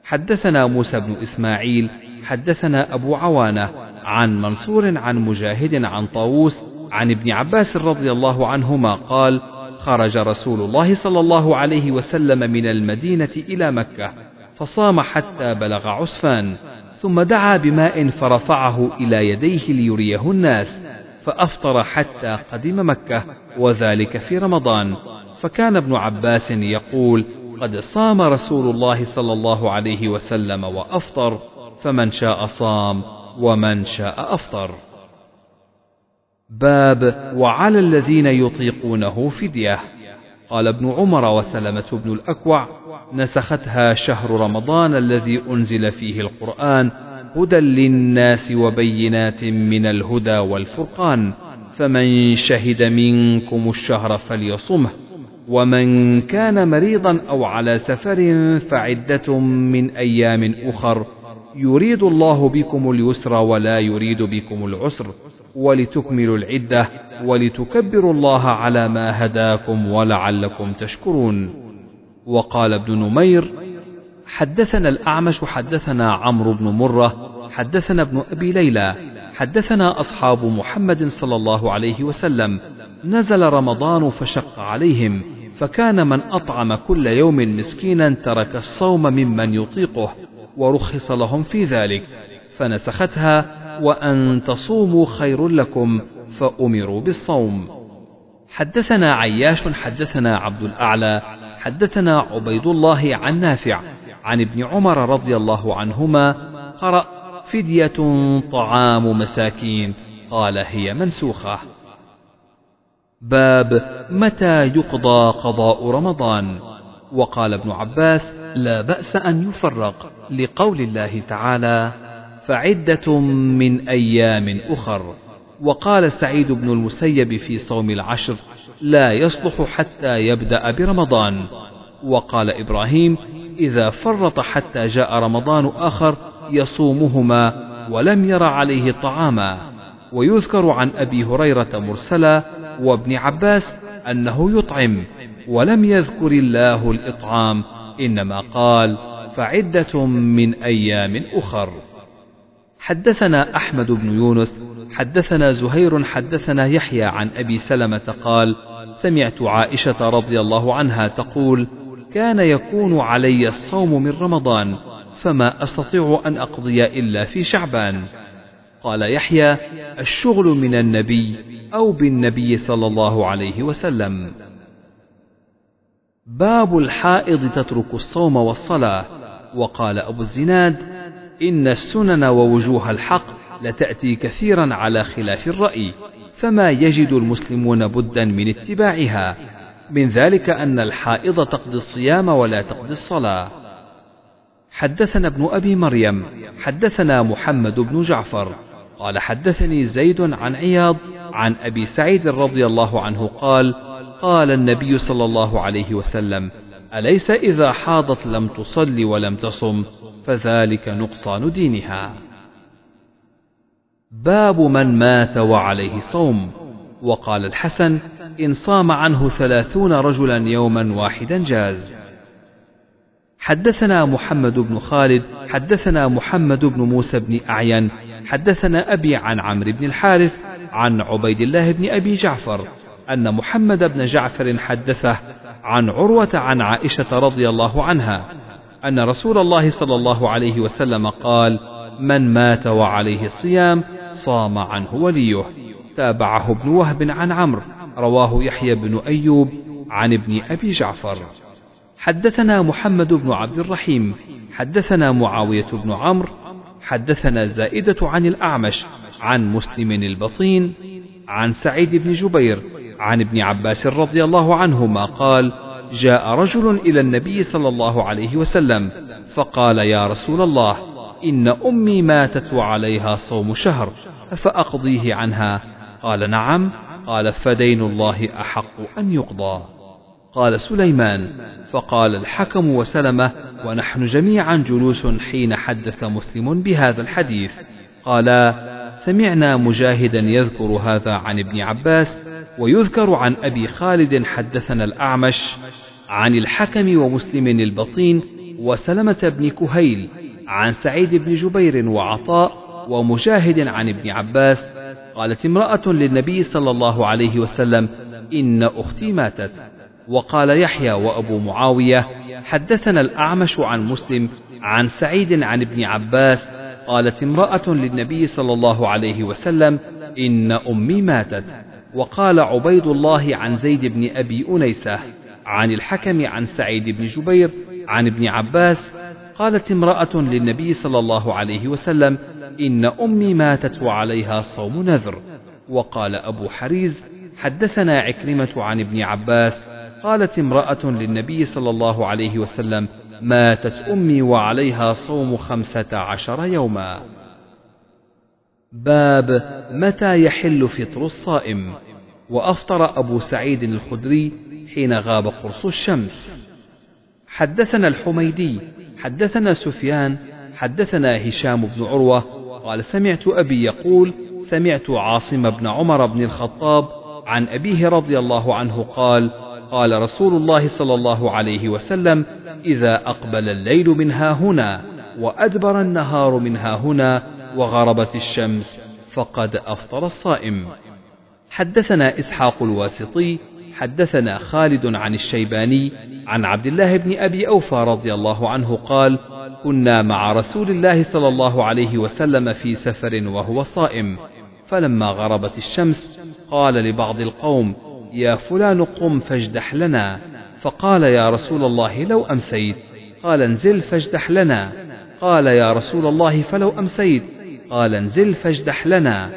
حدثنا موسى بن إسماعيل حدثنا أبو عوانة عن منصور عن مجاهد عن طاووس عن ابن عباس رضي الله عنهما قال خرج رسول الله صلى الله عليه وسلم من المدينة إلى مكة فصام حتى بلغ عسفان ثم دعا بماء فرفعه إلى يديه ليريه الناس فأفطر حتى قدم مكة وذلك في رمضان. فكان ابن عباس يقول قد صام رسول الله صلى الله عليه وسلم وأفطر فمن شاء صام ومن شاء أفطر. باب وعلى الذين يطيقونه فدية. قال ابن عمر وسلمة بن الأكوع نسختها شهر رمضان الذي أنزل فيه القرآن هدى للناس وبينات من الهدى والفرقان. فمن شهد منكم الشهر فليصمه ومن كان مريضا أو على سفر فعدة من أيام أخر يريد الله بكم اليسر ولا يريد بكم العسر. ولتكملوا العدة ولتكبروا الله على ما هداكم ولعلكم تشكرون. وقال ابن نمير حدثنا الأعمش حدثنا عمرو بن مرة حدثنا ابن أبي ليلى حدثنا أصحاب محمد صلى الله عليه وسلم. نزل رمضان فشق عليهم فكان من أطعم كل يوم مسكينا ترك الصوم ممن يطيقه ورخص لهم في ذلك فنسختها وأن تصوموا خير لكم فأمروا بالصوم. حدثنا عياش حدثنا عبد الأعلى حدثنا عبيد الله عن نافع عن ابن عمر رضي الله عنهما قرأ فدية طعام مساكين قال هي منسوخة. باب متى يقضى قضاء رمضان؟ وقال ابن عباس لا بأس أن يفرق لقول الله تعالى فعدة من أيام أخر. وقال سعيد بن المسيب في صوم العشر لا يصلح حتى يبدأ برمضان. وقال إبراهيم إذا فرط حتى جاء رمضان آخر يصومهما ولم ير عليه طعاما. ويذكر عن أبي هريرة مرسلا وابن عباس أنه يطعم ولم يذكر الله الإطعام إنما قال فعدة من أيام أخر. حدثنا أحمد بن يونس حدثنا زهير حدثنا يحيى عن أبي سلمة قال سمعت عائشة رضي الله عنها تقول كان يكون علي الصوم من رمضان فما أستطيع أن أقضي إلا في شعبان. قال يحيى الشغل من النبي أو بالنبي صلى الله عليه وسلم. باب الحائض تترك الصوم والصلاة وقال أبو الزناد إن السنن ووجوه الحق لتأتي كثيرا على خلاف الرأي فما يجد المسلمون بدا من اتباعها من ذلك أن الحائض تقضي الصيام ولا تقضي الصلاة. حدثنا ابن أبي مريم حدثنا محمد بن جعفر قال حدثني زيد عن عياض عن أبي سعيد رضي الله عنه قال قال النبي صلى الله عليه وسلم أليس إذا حاضت لم تصل ولم تصم؟ فذلك نقصان دينها. باب من مات وعليه صوم. وقال الحسن إن صام عنه ثلاثون رجلا يوما واحدا جاز. حدثنا محمد بن خالد حدثنا محمد بن موسى بن أعين حدثنا أبي عن عمرو بن الحارث عن عبيد الله بن أبي جعفر أن محمد بن جعفر حدثه عن عروة عن عائشة رضي الله عنها أن رسول الله صلى الله عليه وسلم قال من مات وعليه الصيام صام عنه وليه. تابعه ابن وهب عن عمرو رواه يحيى بن أيوب عن ابن أبي جعفر. حدثنا محمد بن عبد الرحيم حدثنا معاوية بن عمرو حدثنا زائدة عن الأعمش عن مسلم البطين عن سعيد بن جبير عن ابن عباس رضي الله عنهما قال جاء رجل إلى النبي صلى الله عليه وسلم فقال يا رسول الله إن أمي ماتت وعليها صوم شهر أفأقضيه عنها؟ قال نعم. قال فدين الله أحق أن يقضى. قال سليمان فقال الحكم وسلمة ونحن جميعا جلوس حين حدث مسلم بهذا الحديث. قالا سمعنا مجاهدا يذكر هذا عن ابن عباس ويذكر عن أبي خالد حدثنا الأعمش عن الحكم ومسلم البطين وسلمة بن كهيل عن سعيد بن جبير وعطاء ومجاهد عن ابن عباس قالت امرأة للنبي صلى الله عليه وسلم إن أختي ماتت. وقال يحيى وأبو معاوية حدثنا الأعمش عن مسلم عن سعيد عن ابن عباس قالت امرأة للنبي صلى الله عليه وسلم إن أمي ماتت. وقال عبيد الله عن زيد بن أبي أنيسة عن الحكم عن سعيد بن جبير عن ابن عباس قالت امرأة للنبي صلى الله عليه وسلم إن أمي ماتت وعليها صوم نذر. وقال أبو حريز حدثنا عكرمة عن ابن عباس قالت امرأة للنبي صلى الله عليه وسلم ماتت أمي وعليها صوم خمسة عشر يوما. باب متى يحل فطر الصائم؟ وأفطر أبو سعيد الخدري حين غاب قرص الشمس. حدثنا الحميدي حدثنا سفيان حدثنا هشام بن عروة قال سمعت أبي يقول سمعت عاصم بن عمر بن الخطاب عن أبيه رضي الله عنه قال قال رسول الله صلى الله عليه وسلم إذا أقبل الليل من ها هنا وأدبر النهار من ها هنا وغربت الشمس فقد أفطر الصائم. حدثنا إسحاق الواسطي حدثنا خالد عن الشيباني عن عبد الله بن أبي أوفى رضي الله عنه قال كنا مع رسول الله صلى الله عليه وسلم في سفر وهو صائم. فلما غربت الشمس قال لبعض القوم يا فلان قم فاجدح لنا. فقال يا رسول الله لو أمسيت. قال انزل فاجدح لنا. قال يا رسول الله فلو أمسيت. قال انزل فاجدح لنا.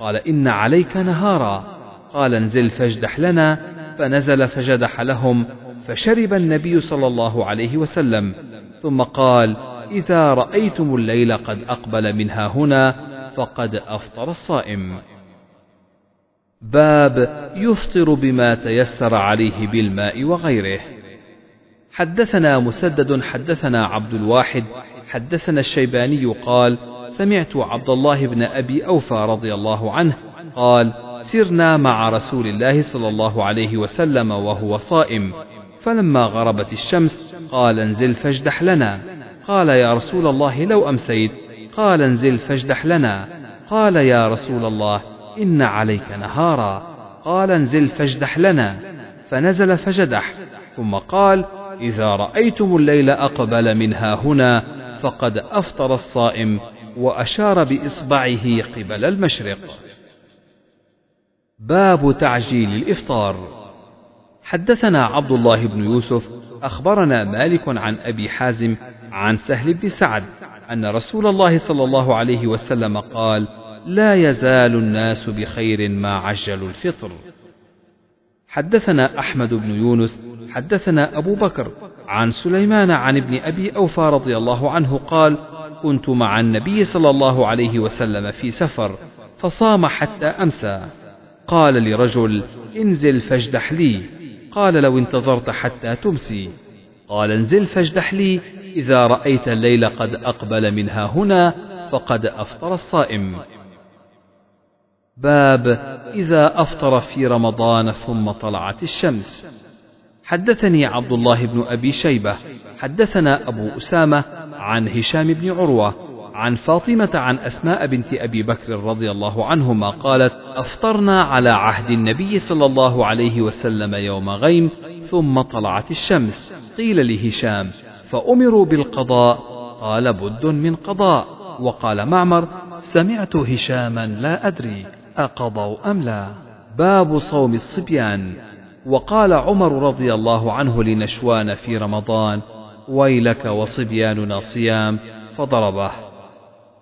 قال إن عليك نهارا. قال انزل فاجدح لنا. فنزل فجدح لهم فشرب النبي صلى الله عليه وسلم. ثم قال إذا رأيتم الليل قد أقبل منها هنا فقد أفطر الصائم. باب يفطر بما تيسر عليه بالماء وغيره. حدثنا مسدد حدثنا عبد الواحد حدثنا الشيباني قال سمعت عبد الله بن أبي أوفى رضي الله عنه قال سرنا مع رسول الله صلى الله عليه وسلم وهو صائم. فلما غربت الشمس قال انزل فاجدح لنا. قال يا رسول الله لو أمسيت. قال انزل فاجدح لنا. قال يا رسول الله إن عليك نهارا. قال انزل فاجدح لنا. فنزل فجدح. ثم قال إذا رأيتم الليل أقبل منها هنا فقد أفطر الصائم. وأشار بإصبعه قبل المشرق. باب تعجيل الإفطار. حدثنا عبد الله بن يوسف أخبرنا مالك عن أبي حازم عن سهل بن سعد أن رسول الله صلى الله عليه وسلم قال لا يزال الناس بخير ما عجلوا الفطر. حدثنا أحمد بن يونس حدثنا أبو بكر عن سليمان عن ابن أبي أوفى رضي الله عنه قال كنت مع النبي صلى الله عليه وسلم في سفر فصام حتى أمسى. قال لرجل انزل فاجدح لي. قال لو انتظرت حتى تمسي. قال انزل فاجدح لي. إذا رأيت الليل قد أقبل منها هنا فقد أفطر الصائم. باب إذا أفطر في رمضان ثم طلعت الشمس. حدثني عبد الله بن أبي شيبة حدثنا أبو أسامة عن هشام بن عروة عن فاطمة عن أسماء بنت أبي بكر رضي الله عنهما قالت أفطرنا على عهد النبي صلى الله عليه وسلم يوم غيم ثم طلعت الشمس قيل لهشام فأمروا بالقضاء قال بد من قضاء وقال معمر سمعت هشاما لا أدري أقضوا أم لا؟ باب صوم الصبيان. وقال عمر رضي الله عنه لنشوان في رمضان ويلك وصبياننا صيام فضربه.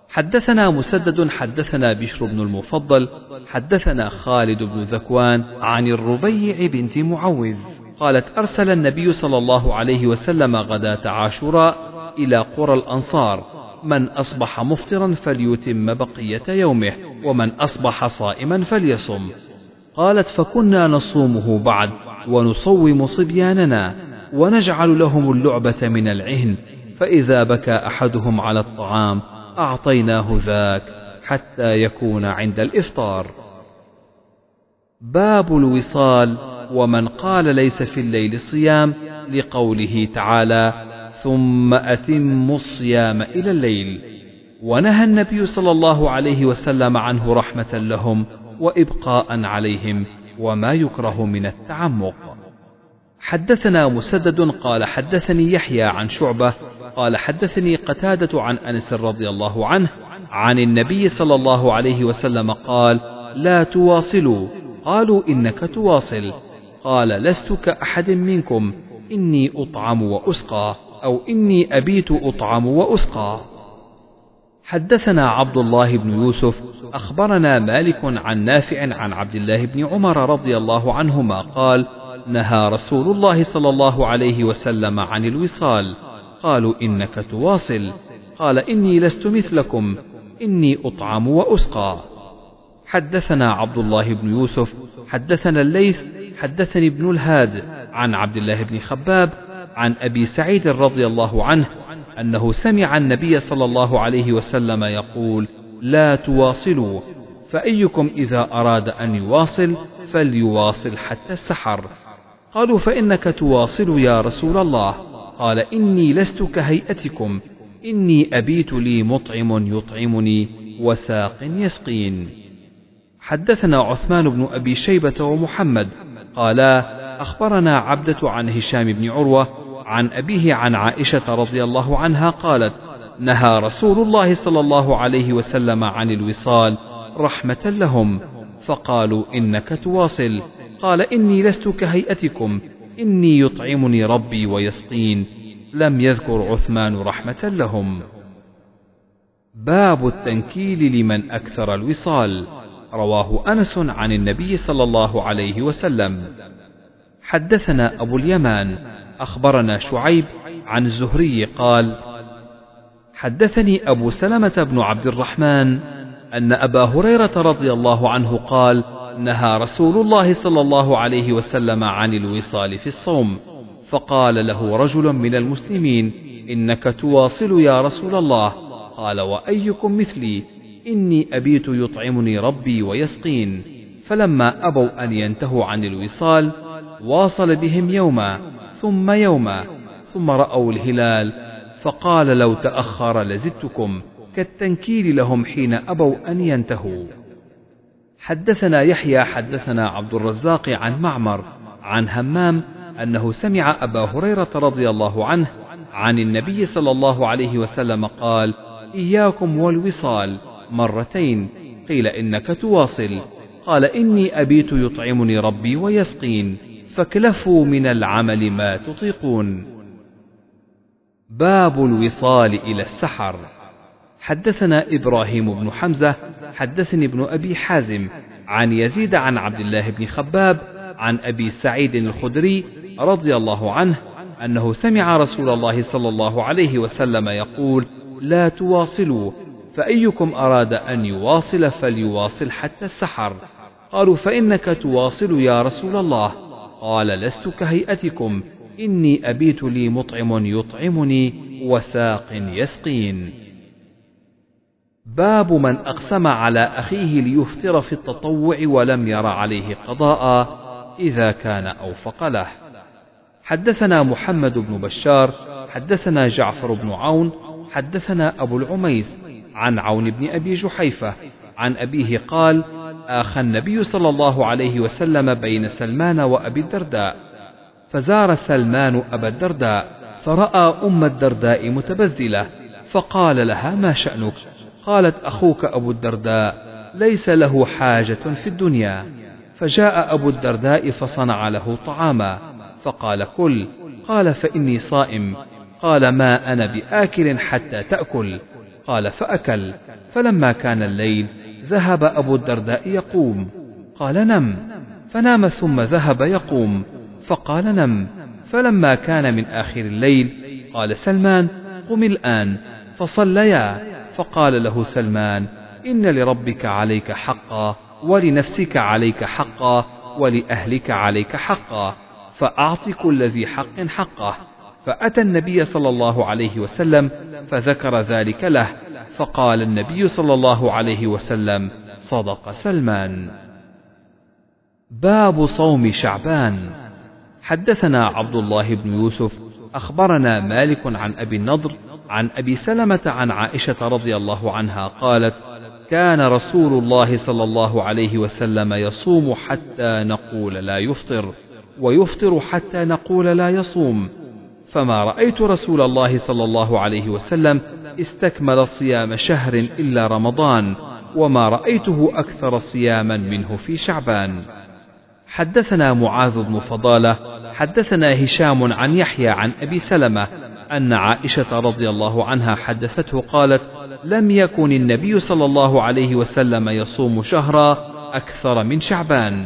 حدثنا مسدد حدثنا بشر بن المفضل حدثنا خالد بن ذكوان عن الربيع بنت معوذ قالت أرسل النبي صلى الله عليه وسلم غداة عاشوراء إلى قرى الأنصار من أصبح مفطرا فليتم بقية يومه ومن أصبح صائما فليصم. قالت فكنا نصومه بعد ونصوم صبياننا ونجعل لهم اللعبة من العهن فإذا بكى أحدهم على الطعام أعطيناه ذاك حتى يكون عند الإفطار. باب الوصال ومن قال ليس في الليل صيام لقوله تعالى ثم أتم الصيام إلى الليل ونهى النبي صلى الله عليه وسلم عنه رحمة لهم وإبقاء عليهم وما يكره من التعمق. حدثنا مسدد قال حدثني يحيى عن شعبة قال حدثني قتادة عن أنس رضي الله عنه عن النبي صلى الله عليه وسلم قال لا تواصلوا. قالوا إنك تواصل. قال لست كأحد منكم. إني أطعم وأسقى أو إني أبيت أطعم وأسقى. حدثنا عبد الله بن يوسف أخبرنا مالك عن نافع عن عبد الله بن عمر رضي الله عنهما قال نهى رسول الله صلى الله عليه وسلم عن الوصال. قالوا إنك تواصل. قال إني لست مثلكم إني أطعم وأسقى. حدثنا عبد الله بن يوسف حدثنا الليث حدثني ابن الهاد عن عبد الله بن خباب عن أبي سعيد رضي الله عنه أنه سمع النبي صلى الله عليه وسلم يقول لا تواصلوا فأيكم إذا أراد أن يواصل فليواصل حتى السحر. قالوا فإنك تواصل يا رسول الله. قال إني لست كهيئتكم إني أبيت لي مطعم يطعمني وساق يسقين. حدثنا عثمان بن أبي شيبة ومحمد. قالا أخبرنا عبدة عن هشام بن عروة عن أبيه عن عائشة رضي الله عنها قالت نهى رسول الله صلى الله عليه وسلم عن الوصال رحمة لهم فقالوا إنك تواصل. قال إني لست كهيئتكم إني يطعمني ربي ويسقين. لم يذكر عثمان رحمة لهم. باب التنكيل لمن أكثر الوصال رواه أنس عن النبي صلى الله عليه وسلم. حدثنا أبو اليمان أخبرنا شعيب عن الزهري قال حدثني أبو سلمة بن عبد الرحمن أن أبا هريرة رضي الله عنه قال نهى رسول الله صلى الله عليه وسلم عن الوصال في الصوم فقال له رجل من المسلمين إنك تواصل يا رسول الله. قال وأيكم مثلي؟ إني أبيت يطعمني ربي ويسقين. فلما أبوا أن ينتهوا عن الوصال واصل بهم يوما ثم يوما ثم رأوا الهلال فقال لو تأخر لزدتكم كالتنكيل لهم حين أبوا أن ينتهوا. حدثنا يحيى حدثنا عبد الرزاق عن معمر عن همام أنه سمع أبا هريرة رضي الله عنه عن النبي صلى الله عليه وسلم قال إياكم والوصال مرتين قيل إنك تواصل قال إني أبيت يطعمني ربي ويسقين فاكلفوا من العمل ما تطيقون. باب الوصال إلى السحر. حدثنا إبراهيم بن حمزة حدثني ابن أبي حازم عن يزيد عن عبد الله بن خباب عن أبي سعيد الخدري رضي الله عنه أنه سمع رسول الله صلى الله عليه وسلم يقول لا تواصلوا فأيكم أراد أن يواصل فليواصل حتى السحر قالوا فإنك تواصل يا رسول الله قال لست كهيئتكم. إني أبيت لي مطعم يطعمني وساق يسقين. باب من أقسم على أخيه ليفطر في التطوع ولم ير عليه قضاء إذا كان أوفق له. حدثنا محمد بن بشار حدثنا جعفر بن عون حدثنا أبو العميس عن عون بن أبي جحيفة عن أبيه قال آخى النبي صلى الله عليه وسلم بين سلمان وأبي الدرداء. فزار سلمان أبا الدرداء فرأى أم الدرداء متبذلة فقال لها ما شأنك؟ قالت أخوك أبو الدرداء ليس له حاجة في الدنيا. فجاء أبو الدرداء فصنع له طعاما فقال كل. قال فإني صائم. قال ما أنا بآكل حتى تأكل. قال فأكل. فلما كان الليل ذهب أبو الدرداء يقوم. قال نم. فنام ثم ذهب يقوم. فقال نم. فلما كان من آخر الليل قال سلمان قم الآن. فصليا. فقال له سلمان إن لربك عليك حقا ولنفسك عليك حقا ولأهلك عليك حقا فأعط كل ذي حق حقه. فأتى النبي صلى الله عليه وسلم فذكر ذلك له فقال النبي صلى الله عليه وسلم صدق سلمان. باب صوم شعبان. حدثنا عبد الله بن يوسف أخبرنا مالك عن أبي النضر عن أبي سلمة عن عائشة رضي الله عنها قالت كان رسول الله صلى الله عليه وسلم يصوم حتى نقول لا يفطر ويفطر حتى نقول لا يصوم. فما رأيت رسول الله صلى الله عليه وسلم استكمل صيام شهر إلا رمضان وما رأيته أكثر صياما منه في شعبان. حدثنا معاذ بن فضالة حدثنا هشام عن يحيى عن أبي سلمة أن عائشة رضي الله عنها حدثته قالت لم يكن النبي صلى الله عليه وسلم يصوم شهرا أكثر من شعبان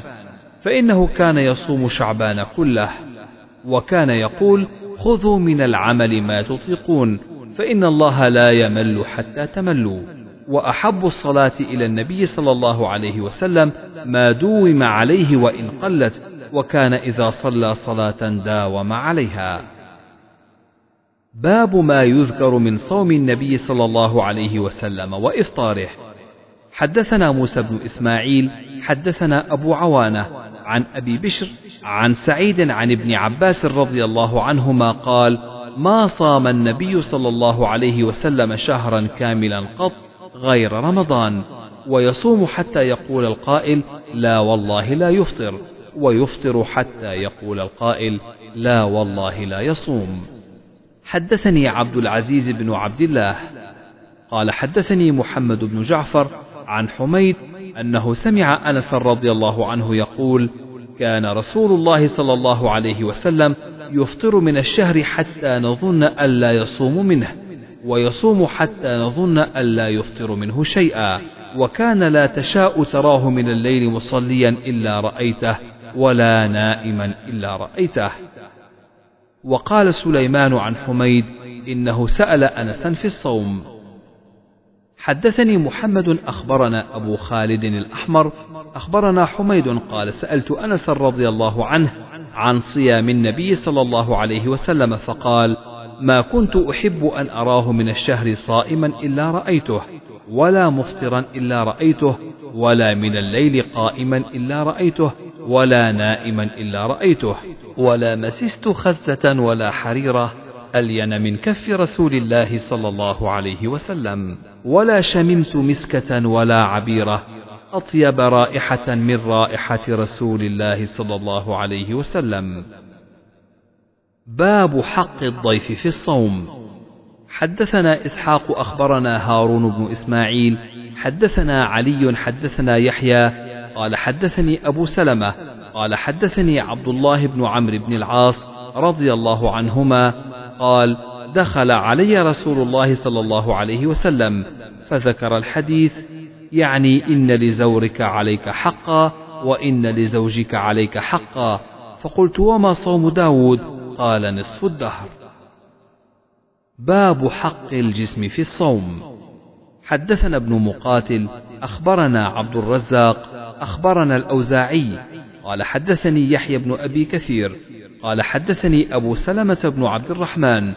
فإنه كان يصوم شعبان كله. وكان يقول خذوا من العمل ما تطيقون فإن الله لا يمل حتى تملوا. وأحب الصلاة إلى النبي صلى الله عليه وسلم ما دوم عليه وإن قلت وكان إذا صلى صلاة داوم عليها. باب ما يذكر من صوم النبي صلى الله عليه وسلم وإفطاره. حدثنا موسى بن إسماعيل حدثنا أبو عوانة عن أبي بشر عن سعيد عن ابن عباس رضي الله عنهما قال ما صام النبي صلى الله عليه وسلم شهرا كاملا قط غير رمضان ويصوم حتى يقول القائل لا والله لا يفطر ويفطر حتى يقول القائل لا والله لا يصوم حدثني عبد العزيز بن عبد الله قال حدثني محمد بن جعفر عن حميد أنه سمع أنس رضي الله عنه يقول كان رسول الله صلى الله عليه وسلم يفطر من الشهر حتى نظن ألا يصوم منه ويصوم حتى نظن ألا يفطر منه شيئا وكان لا تشاء تراه من الليل مصليا إلا رأيته ولا نائما إلا رأيته. وقال سليمان عن حميد إنه سأل أنسا في الصوم. حدثني محمد أخبرنا أبو خالد الأحمر أخبرنا حميد قال سألت أنس رضي الله عنه عن صيام النبي صلى الله عليه وسلم فقال ما كنت أحب أن أراه من الشهر صائما إلا رأيته ولا مفطرا إلا رأيته ولا من الليل قائما إلا رأيته ولا نائما إلا رأيته ولا مسست خزة ولا حريرة ألين من كف رسول الله صلى الله عليه وسلم. ولا شممت مسكة ولا عبيرة. أطيب رائحة من رائحة رسول الله صلى الله عليه وسلم. باب حق الضيف في الصوم. حدثنا إسحاق أخبرنا هارون بن إسماعيل. حدثنا علي حدثنا يحيى. قال حدثني أبو سلمة. قال حدثني عبد الله بن عمرو بن العاص رضي الله عنهما قال دخل علي رسول الله صلى الله عليه وسلم فذكر الحديث يعني إن لزورك عليك حقا وإن لزوجك عليك حقا. فقلت وما صوم داود؟ قال نصف الدهر. باب حق الجسم في الصوم. حدثنا ابن مقاتل أخبرنا عبد الرزاق أخبرنا الأوزاعي قال حدثني يحيى بن أبي كثير قال حدثني أبو سلمة بن عبد الرحمن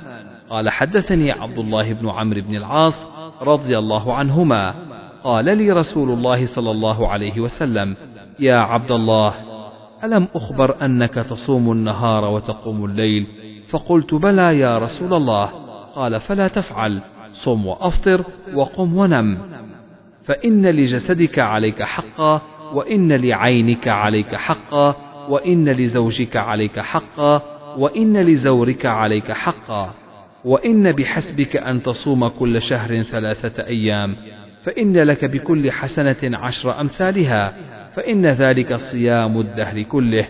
قال حدثني عبد الله بن عمرو بن العاص رضي الله عنهما قال لي رسول الله صلى الله عليه وسلم يا عبد الله ألم أخبر أنك تصوم النهار وتقوم الليل؟ فقلت بلى يا رسول الله. قال فلا تفعل صم وأفطر وقم ونم. فإن لجسدك عليك حقا وإن لعينك عليك حقا وإن لزوجك عليك حقا وإن لزورك عليك حقا وإن بحسبك أن تصوم كل شهر ثلاثة أيام فإن لك بكل حسنة عشر أمثالها فإن ذلك صيام الدهر كله.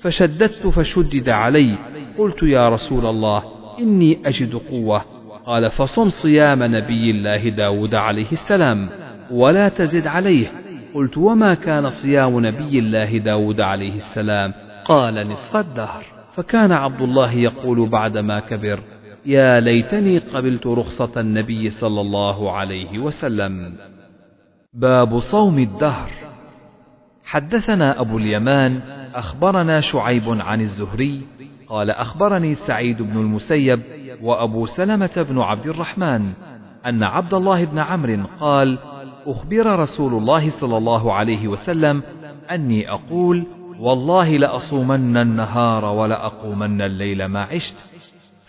فشددت فشدد علي قلت يا رسول الله إني أجد قوة. قال فصم صيام نبي الله داود عليه السلام ولا تزد عليه. قلت وما كان صيام نبي الله داود عليه السلام؟ قال نصف الدهر. فكان عبد الله يقول بعدما كبر يا ليتني قبلت رخصة النبي صلى الله عليه وسلم. باب صوم الدهر. حدثنا أبو اليمان أخبرنا شعيب عن الزهري قال أخبرني سعيد بن المسيب وأبو سلمة بن عبد الرحمن أن عبد الله بن عمرو قال أخبر رسول الله صلى الله عليه وسلم أني أقول والله لأصومن النهار ولأقومن الليل ما عشت.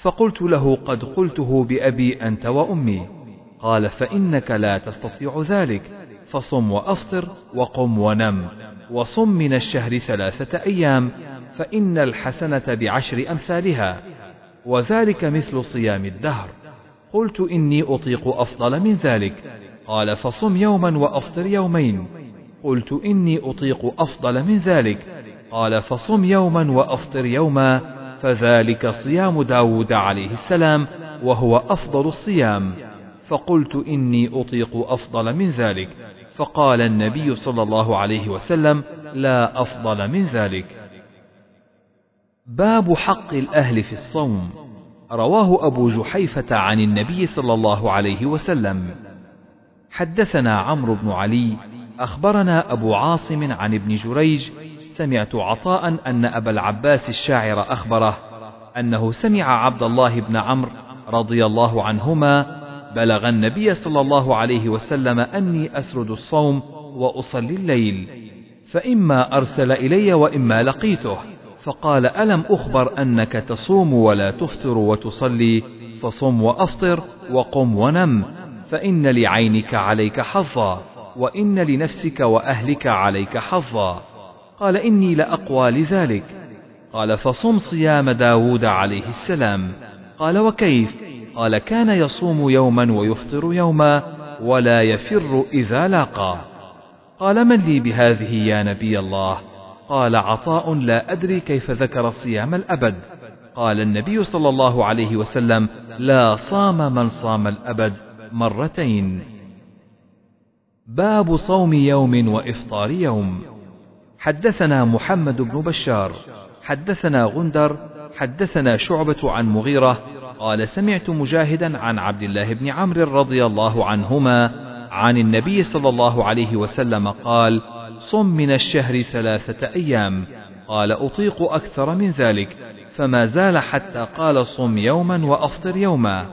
فقلت له قد قلته بأبي أنت وأمي. قال فإنك لا تستطيع ذلك. فصم وأفطر وقم ونم. وصم من الشهر ثلاثة أيام فإن الحسنة بعشر أمثالها. وذلك مثل صيام الدهر. قلت إني أطيق أفضل من ذلك. قال فصم يوما وأفطر يومين. قلت إني أطيق أفضل من ذلك. قال فصم يوما وأفطر يوما فذلك صيام داود عليه السلام وهو أفضل الصيام. فقلت إني أطيق أفضل من ذلك. فقال النبي صلى الله عليه وسلم لا أفضل من ذلك. باب حق الأهل في الصوم. رواه أبو جحيفة عن النبي صلى الله عليه وسلم. حدثنا عمرو بن علي أخبرنا أبو عاصم عن ابن جريج سمعت عطاء أن أبا العباس الشاعر أخبره أنه سمع عبد الله بن عمرو رضي الله عنهما بلغ النبي صلى الله عليه وسلم أني أسرد الصوم وأصلي الليل فإما أرسل إلي وإما لقيته فقال ألم أخبر أنك تصوم ولا تفطر وتصلي فصم وأفطر وقم ونم. فإن لعينك عليك حظا وإن لنفسك وأهلك عليك حظا. قال إني لأقوى لذلك. قال فصم صيام داود عليه السلام. قال وكيف؟ قال كان يصوم يوما ويفطر يوما ولا يفر إذا لاقى. قال من لي بهذه يا نبي الله؟ قال عطاء لا أدري كيف ذكر صيام الأبد. قال النبي صلى الله عليه وسلم لا صام من صام الأبد. مرتين. باب صوم يوم وإفطار يوم. حدثنا محمد بن بشار حدثنا غندر حدثنا شعبة عن مغيرة قال سمعت مجاهدا عن عبد الله بن عمرو رضي الله عنهما عن النبي صلى الله عليه وسلم قال صم من الشهر ثلاثة أيام. قال أطيق أكثر من ذلك. فما زال حتى قال صم يوما وأفطر يوما.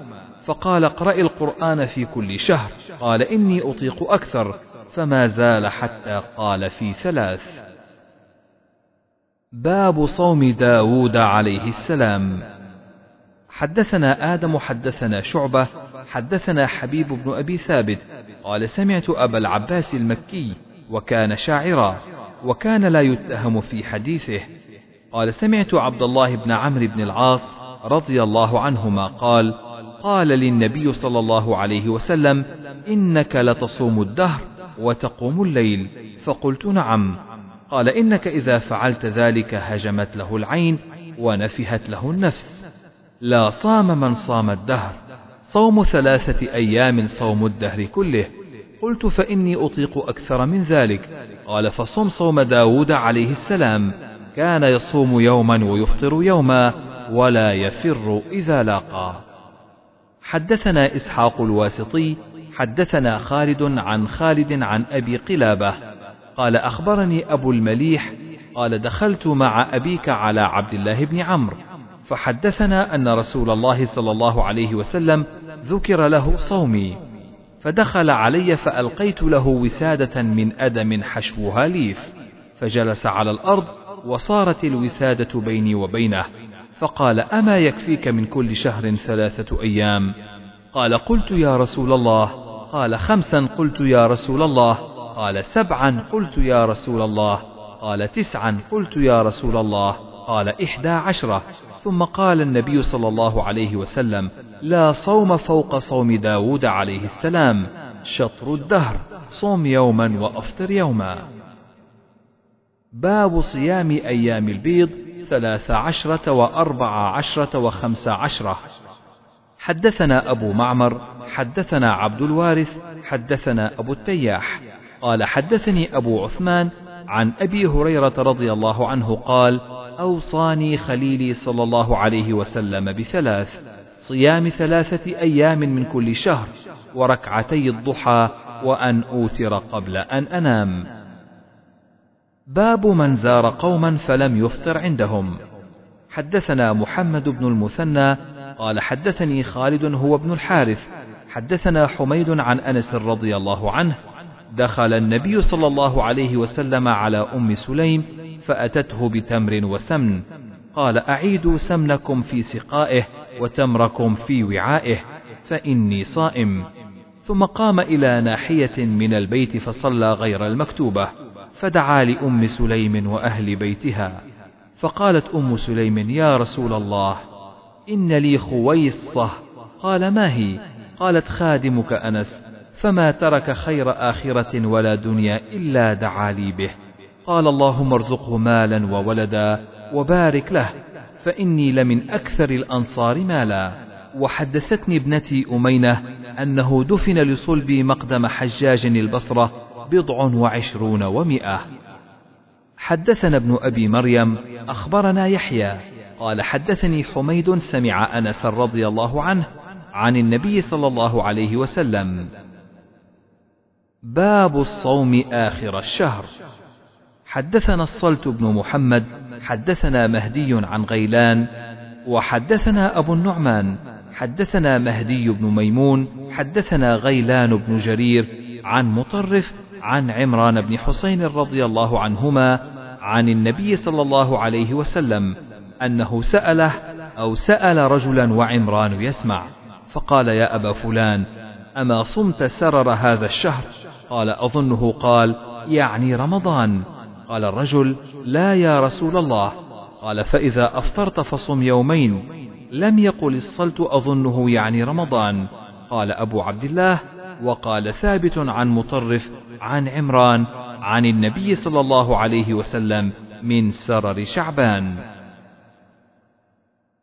فقال اقرأ القرآن في كل شهر. قال إني أطيق أكثر فما زال حتى قال في ثلاث. باب صوم داود عليه السلام. حدثنا آدم حدثنا شعبة حدثنا حبيب بن أبي ثابت. قال سمعت أبا العباس المكي وكان شاعرا وكان لا يتهم في حديثه. قال سمعت عبد الله بن عمرو بن العاص رضي الله عنهما قال قال للنبي صلى الله عليه وسلم إنك لتصوم الدهر وتقوم الليل. فقلت نعم. قال إنك إذا فعلت ذلك هجمت له العين ونفهت له النفس. لا صام من صام الدهر. صوم ثلاثة أيام صوم الدهر كله. قلت فإني أطيق أكثر من ذلك. قال فصم صوم داود عليه السلام. كان يصوم يوما ويفطر يوما ولا يفر إذا لاقى. حدثنا إسحاق الواسطي حدثنا خالد عن خالد عن أبي قلابة. قال أخبرني أبو المليح قال دخلت مع أبيك على عبد الله بن عمرو. فحدثنا أن رسول الله صلى الله عليه وسلم ذكر له صومي. فدخل علي فألقيت له وسادة من أدم حشوها ليف. فجلس على الأرض وصارت الوسادة بيني وبينه. فقال أما يكفيك من كل شهر ثلاثة أيام؟ قال قلت يا رسول الله. قال خمسا قلت يا رسول الله. قال سبعا قلت يا رسول الله. قال تسعا قلت يا رسول الله. قال إحدى عشرة. ثم قال النبي صلى الله عليه وسلم لا صوم فوق صوم داود عليه السلام شطر الدهر صوم يوما وأفطر يوما. باب صيام أيام البيض ثلاث عشرة وأربع عشرة وخمس عشرة. حدثنا أبو معمر حدثنا عبد الوارث حدثنا أبو التياح. قال حدثني أبو عثمان عن أبي هريرة رضي الله عنه قال أوصاني خليلي صلى الله عليه وسلم بثلاث صيام ثلاثة أيام من كل شهر وركعتي الضحى وأن أوتر قبل أن أنام. باب من زار قوما فلم يفطر عندهم. حدثنا محمد بن المثنى قال حدثني خالد هو ابن الحارث. حدثنا حميد عن أنس رضي الله عنه. دخل النبي صلى الله عليه وسلم على أم سليم فأتته بتمر وسمن. قال أعيدوا سمنكم في سقائه وتمركم في وعائه فإني صائم. ثم قام إلى ناحية من البيت فصلى غير المكتوبة. فدعا لأم سليم وأهل بيتها فقالت أم سليم يا رسول الله إن لي خويصة. قال ما هي؟ قالت خادمك أنس فما ترك خير آخرة ولا دنيا إلا دعا لي به. قال اللهم ارزقه مالا وولدا وبارك له فإني لمن أكثر الأنصار مالا. وحدثتني ابنتي أمينة أنه دفن لصلبي مقدم حجاج البصرة بضع وعشرون ومائة حدثنا ابن أبي مريم أخبرنا يحيى قال حدثني حميد سمع أنس رضي الله عنه عن النبي صلى الله عليه وسلم. باب الصوم آخر الشهر. حدثنا الصلت بن محمد حدثنا مهدي عن غيلان وحدثنا أبو النعمان حدثنا مهدي بن ميمون حدثنا غيلان بن جرير عن مطرف عن عمران بن حسين رضي الله عنهما عن النبي صلى الله عليه وسلم أنه سأله أو سأل رجلا وعمران يسمع فقال يا أبا فلان أما صمت سرر هذا الشهر قال أظنه قال يعني رمضان قال الرجل لا يا رسول الله قال فإذا أفطرت فصم يومين لم يقل الصلت أظنه يعني رمضان قال أبو عبد الله وقال ثابت عن مطرف عن عمران عن النبي صلى الله عليه وسلم من سرر شعبان.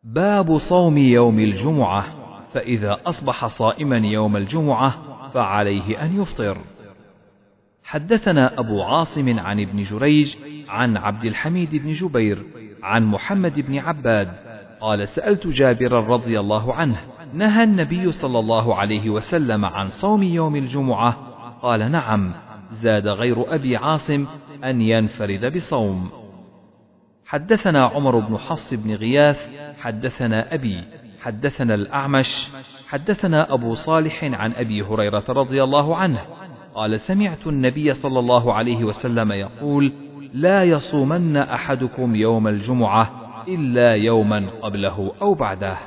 باب صوم يوم الجمعة فإذا أصبح صائما يوم الجمعة فعليه أن يفطر. حدثنا أبو عاصم عن ابن جريج عن عبد الحميد بن جبير عن محمد بن عباد قال سألت جابرا رضي الله عنه نهى النبي صلى الله عليه وسلم عن صوم يوم الجمعة قال نعم زاد غير أبي عاصم أن ينفرد بصوم. حدثنا عمر بن حفص بن غياث حدثنا أبي حدثنا الأعمش حدثنا أبو صالح عن أبي هريرة رضي الله عنه قال سمعت النبي صلى الله عليه وسلم يقول لا يصومن أحدكم يوم الجمعة إلا يوما قبله أو بعده.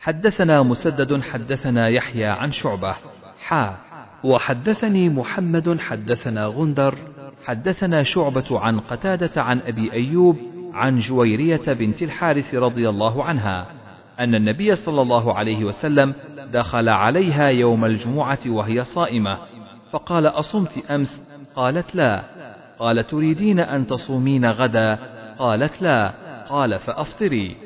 حدثنا مسدد حدثنا يحيى عن شعبة حا وحدثني محمد حدثنا غندر حدثنا شعبة عن قتادة عن أبي أيوب عن جويرية بنت الحارث رضي الله عنها أن النبي صلى الله عليه وسلم دخل عليها يوم الجمعة وهي صائمة فقال أصمت أمس؟ قالت لا. قال تريدين أن تصومين غدا؟ قالت لا. قال فأفطري.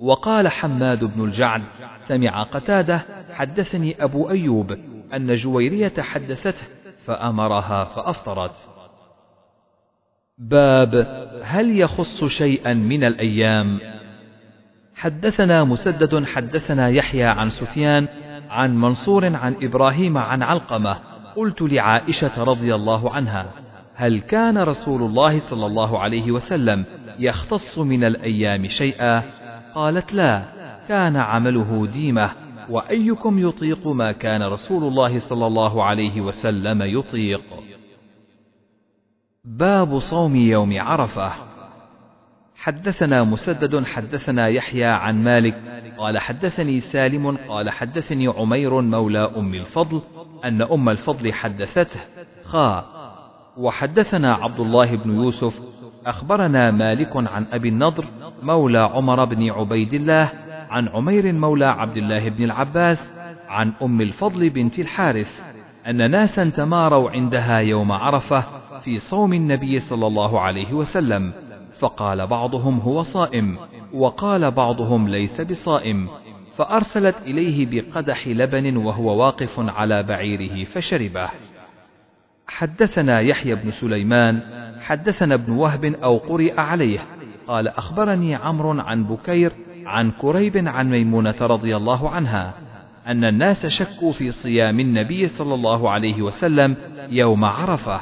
وقال حماد بن الجعد سمع قتادة حدثني أبو أيوب أن جويرية حدثته فأمرها فأفطرت. باب هل يخص شيئا من الأيام؟ حدثنا مسدد حدثنا يحيى عن سفيان عن منصور عن إبراهيم عن علقمة. قلت لعائشة رضي الله عنها هل كان رسول الله صلى الله عليه وسلم يختص من الأيام شيئا؟ قالت لا كان عمله ديمة. وأيكم يطيق ما كان رسول الله صلى الله عليه وسلم يطيق. باب صوم يوم عرفة. حدثنا مسدد حدثنا يحيى عن مالك قال حدثني سالم قال حدثني عمير مولى أم الفضل أن أم الفضل حدثته خا. وحدثنا عبد الله بن يوسف أخبرنا مالك عن أبي النضر مولى عمر بن عبيد الله عن عمير مولى عبد الله بن العباس عن أم الفضل بنت الحارث أن ناسا تماروا عندها يوم عرفة في صوم النبي صلى الله عليه وسلم فقال بعضهم هو صائم وقال بعضهم ليس بصائم فأرسلت إليه بقدح لبن وهو واقف على بعيره فشربه. حدثنا يحيى بن سليمان حدثنا ابن وهب أو قرئ عليه قال أخبرني عمرو عن بكير عن كريب عن ميمونة رضي الله عنها أن الناس شكوا في صيام النبي صلى الله عليه وسلم يوم عرفة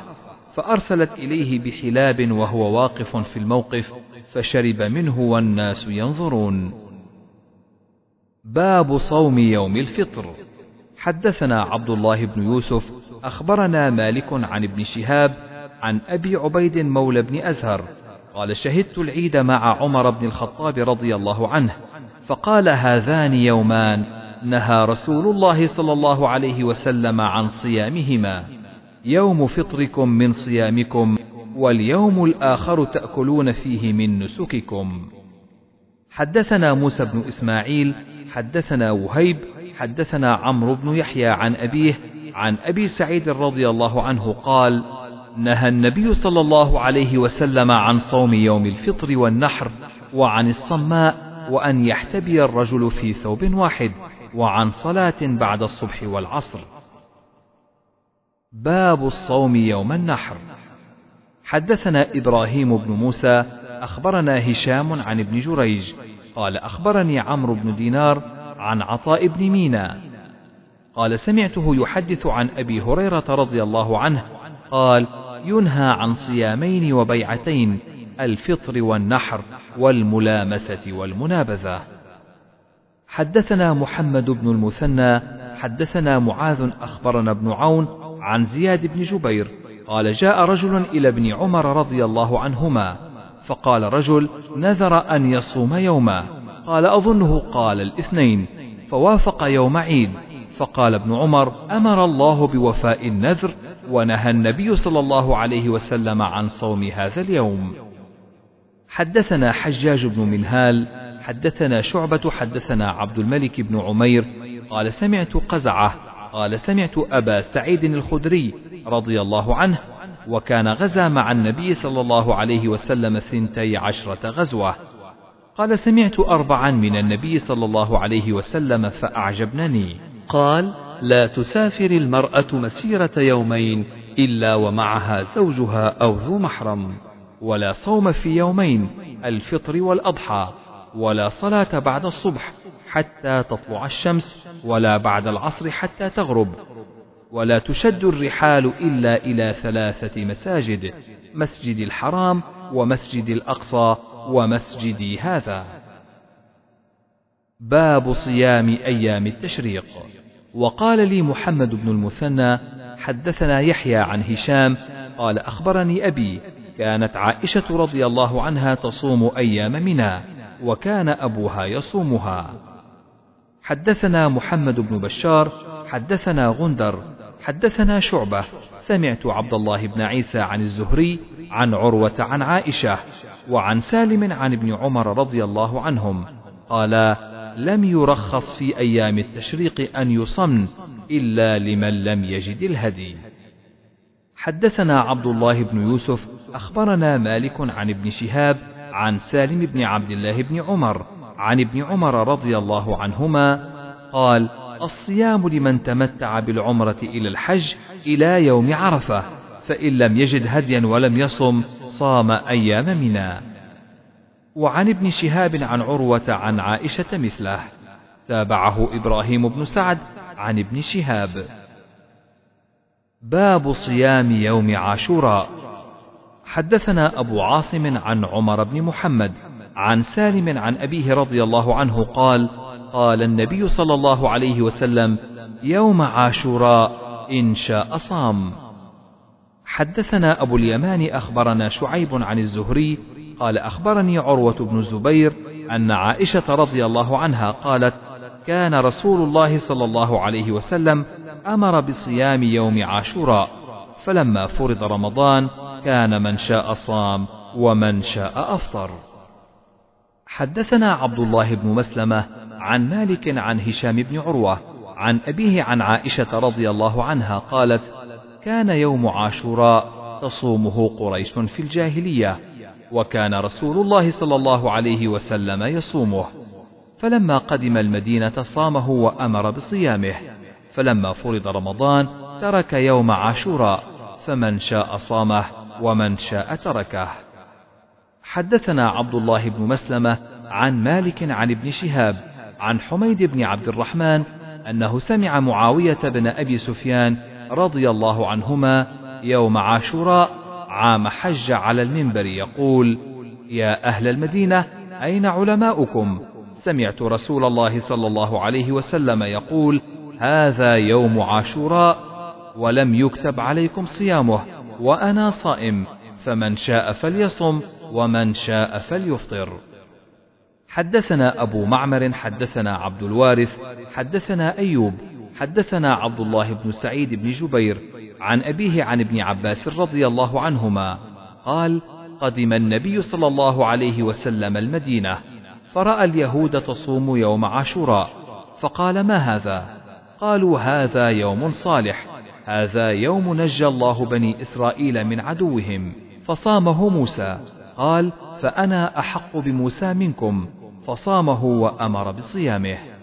فأرسلت إليه بحلاب وهو واقف في الموقف فشرب منه والناس ينظرون. باب صوم يوم الفطر. حدثنا عبد الله بن يوسف أخبرنا مالك عن ابن شهاب عن أبي عبيد مولى بن أزهر قال شهدت العيد مع عمر بن الخطاب رضي الله عنه فقال هذان يومان نهى رسول الله صلى الله عليه وسلم عن صيامهما. يوم فطركم من صيامكم واليوم الآخر تأكلون فيه من نسككم. حدثنا موسى بن إسماعيل حدثنا وهيب حدثنا عمرو بن يحيى عن أبيه عن أبي سعيد رضي الله عنه قال نهى النبي صلى الله عليه وسلم عن صوم يوم الفطر والنحر وعن الصماء وأن يحتبي الرجل في ثوب واحد وعن صلاة بعد الصبح والعصر. باب الصوم يوم النحر. حدثنا إبراهيم بن موسى أخبرنا هشام عن ابن جريج قال أخبرني عمرو بن دينار عن عطاء بن مينا. قال سمعته يحدث عن أبي هريرة رضي الله عنه قال ينهى عن صيامين وبيعتين الفطر والنحر والملامسة والمنابذة. حدثنا محمد بن المثنى حدثنا معاذ أخبرنا ابن عون عن زياد بن جبير قال جاء رجل إلى ابن عمر رضي الله عنهما فقال رجل نذر أن يصوم يوما. قال أظنه قال الاثنين فوافق يوم عيد. فقال ابن عمر أمر الله بوفاء النذر ونهى النبي صلى الله عليه وسلم عن صوم هذا اليوم. حدثنا حجاج بن منهال حدثنا شعبة حدثنا عبد الملك بن عمير قال سمعت قزعة قال سمعت أبا سعيد الخدري رضي الله عنه وكان غزا مع النبي صلى الله عليه وسلم ثنتي عشرة غزوة. قال سمعت أربعا من النبي صلى الله عليه وسلم فأعجبنني. قال لا تسافر المرأة مسيرة يومين إلا ومعها زوجها أو ذو محرم ولا صوم في يومين الفطر والأضحى ولا صلاة بعد الصبح حتى تطلع الشمس ولا بعد العصر حتى تغرب. ولا تشد الرحال إلا إلى ثلاثة مساجد مسجد الحرام ومسجد الأقصى ومسجدي هذا. باب صيام أيام التشريق. وقال لي محمد بن المثنى حدثنا يحيى عن هشام قال أخبرني أبي كانت عائشة رضي الله عنها تصوم أيام منى وكان أبوها يصومها. حدثنا محمد بن بشار حدثنا غندر حدثنا شعبة سمعت عبد الله بن عيسى عن الزهري عن عروة عن عائشة وعن سالم عن ابن عمر رضي الله عنهم قال لم يرخص في أيام التشريق أن يصمن إلا لمن لم يجد الهدي. حدثنا عبد الله بن يوسف أخبرنا مالك عن ابن شهاب عن سالم بن عبد الله بن عمر عن ابن عمر رضي الله عنهما قال الصيام لمن تمتع بالعمرة إلى الحج إلى يوم عرفة فإن لم يجد هديا ولم يصم صام أيام منى. وعن ابن شهاب عن عروة عن عائشة مثله. تابعه إبراهيم بن سعد عن ابن شهاب. باب صيام يوم عاشوراء. حدثنا أبو عاصم عن عمر بن محمد عن سالم عن أبيه رضي الله عنه قال قال النبي صلى الله عليه وسلم يوم عاشوراء إن شاء صام. حدثنا أبو اليمان أخبرنا شعيب عن الزهري قال أخبرني عروة بن الزبير أن عائشة رضي الله عنها قالت كان رسول الله صلى الله عليه وسلم أمر بصيام يوم عاشوراء فلما فرض رمضان كان من شاء صام ومن شاء أفطر. حدثنا عبد الله بن مسلمة عن مالك عن هشام بن عروة عن أبيه عن عائشة رضي الله عنها قالت كان يوم عاشوراء تصومه قريش في الجاهلية وكان رسول الله صلى الله عليه وسلم يصومه. فلما قدم المدينة صامه وأمر بصيامه. فلما فرض رمضان ترك يوم عاشوراء. فمن شاء صامه ومن شاء تركه. حدثنا عبد الله بن مسلمة عن مالك عن ابن شهاب عن حميد بن عبد الرحمن أنه سمع معاوية بن أبي سفيان رضي الله عنهما يوم عاشوراء عام حج على المنبر يقول يا أهل المدينة أين علماؤكم؟ سمعت رسول الله صلى الله عليه وسلم يقول هذا يوم عاشوراء ولم يكتب عليكم صيامه وأنا صائم فمن شاء فليصم ومن شاء فليفطر. حدثنا أبو معمر حدثنا عبد الوارث حدثنا أيوب حدثنا عبد الله بن سعيد بن جبير عن أبيه عن ابن عباس رضي الله عنهما. قال قدم النبي صلى الله عليه وسلم المدينة فرأى اليهود تصوم يوم عاشوراء فقال ما هذا؟ قالوا هذا يوم صالح هذا يوم نجى الله بني إسرائيل من عدوهم فصامه موسى. قال فأنا أحق بموسى منكم. فصامه وأمر بصيامه.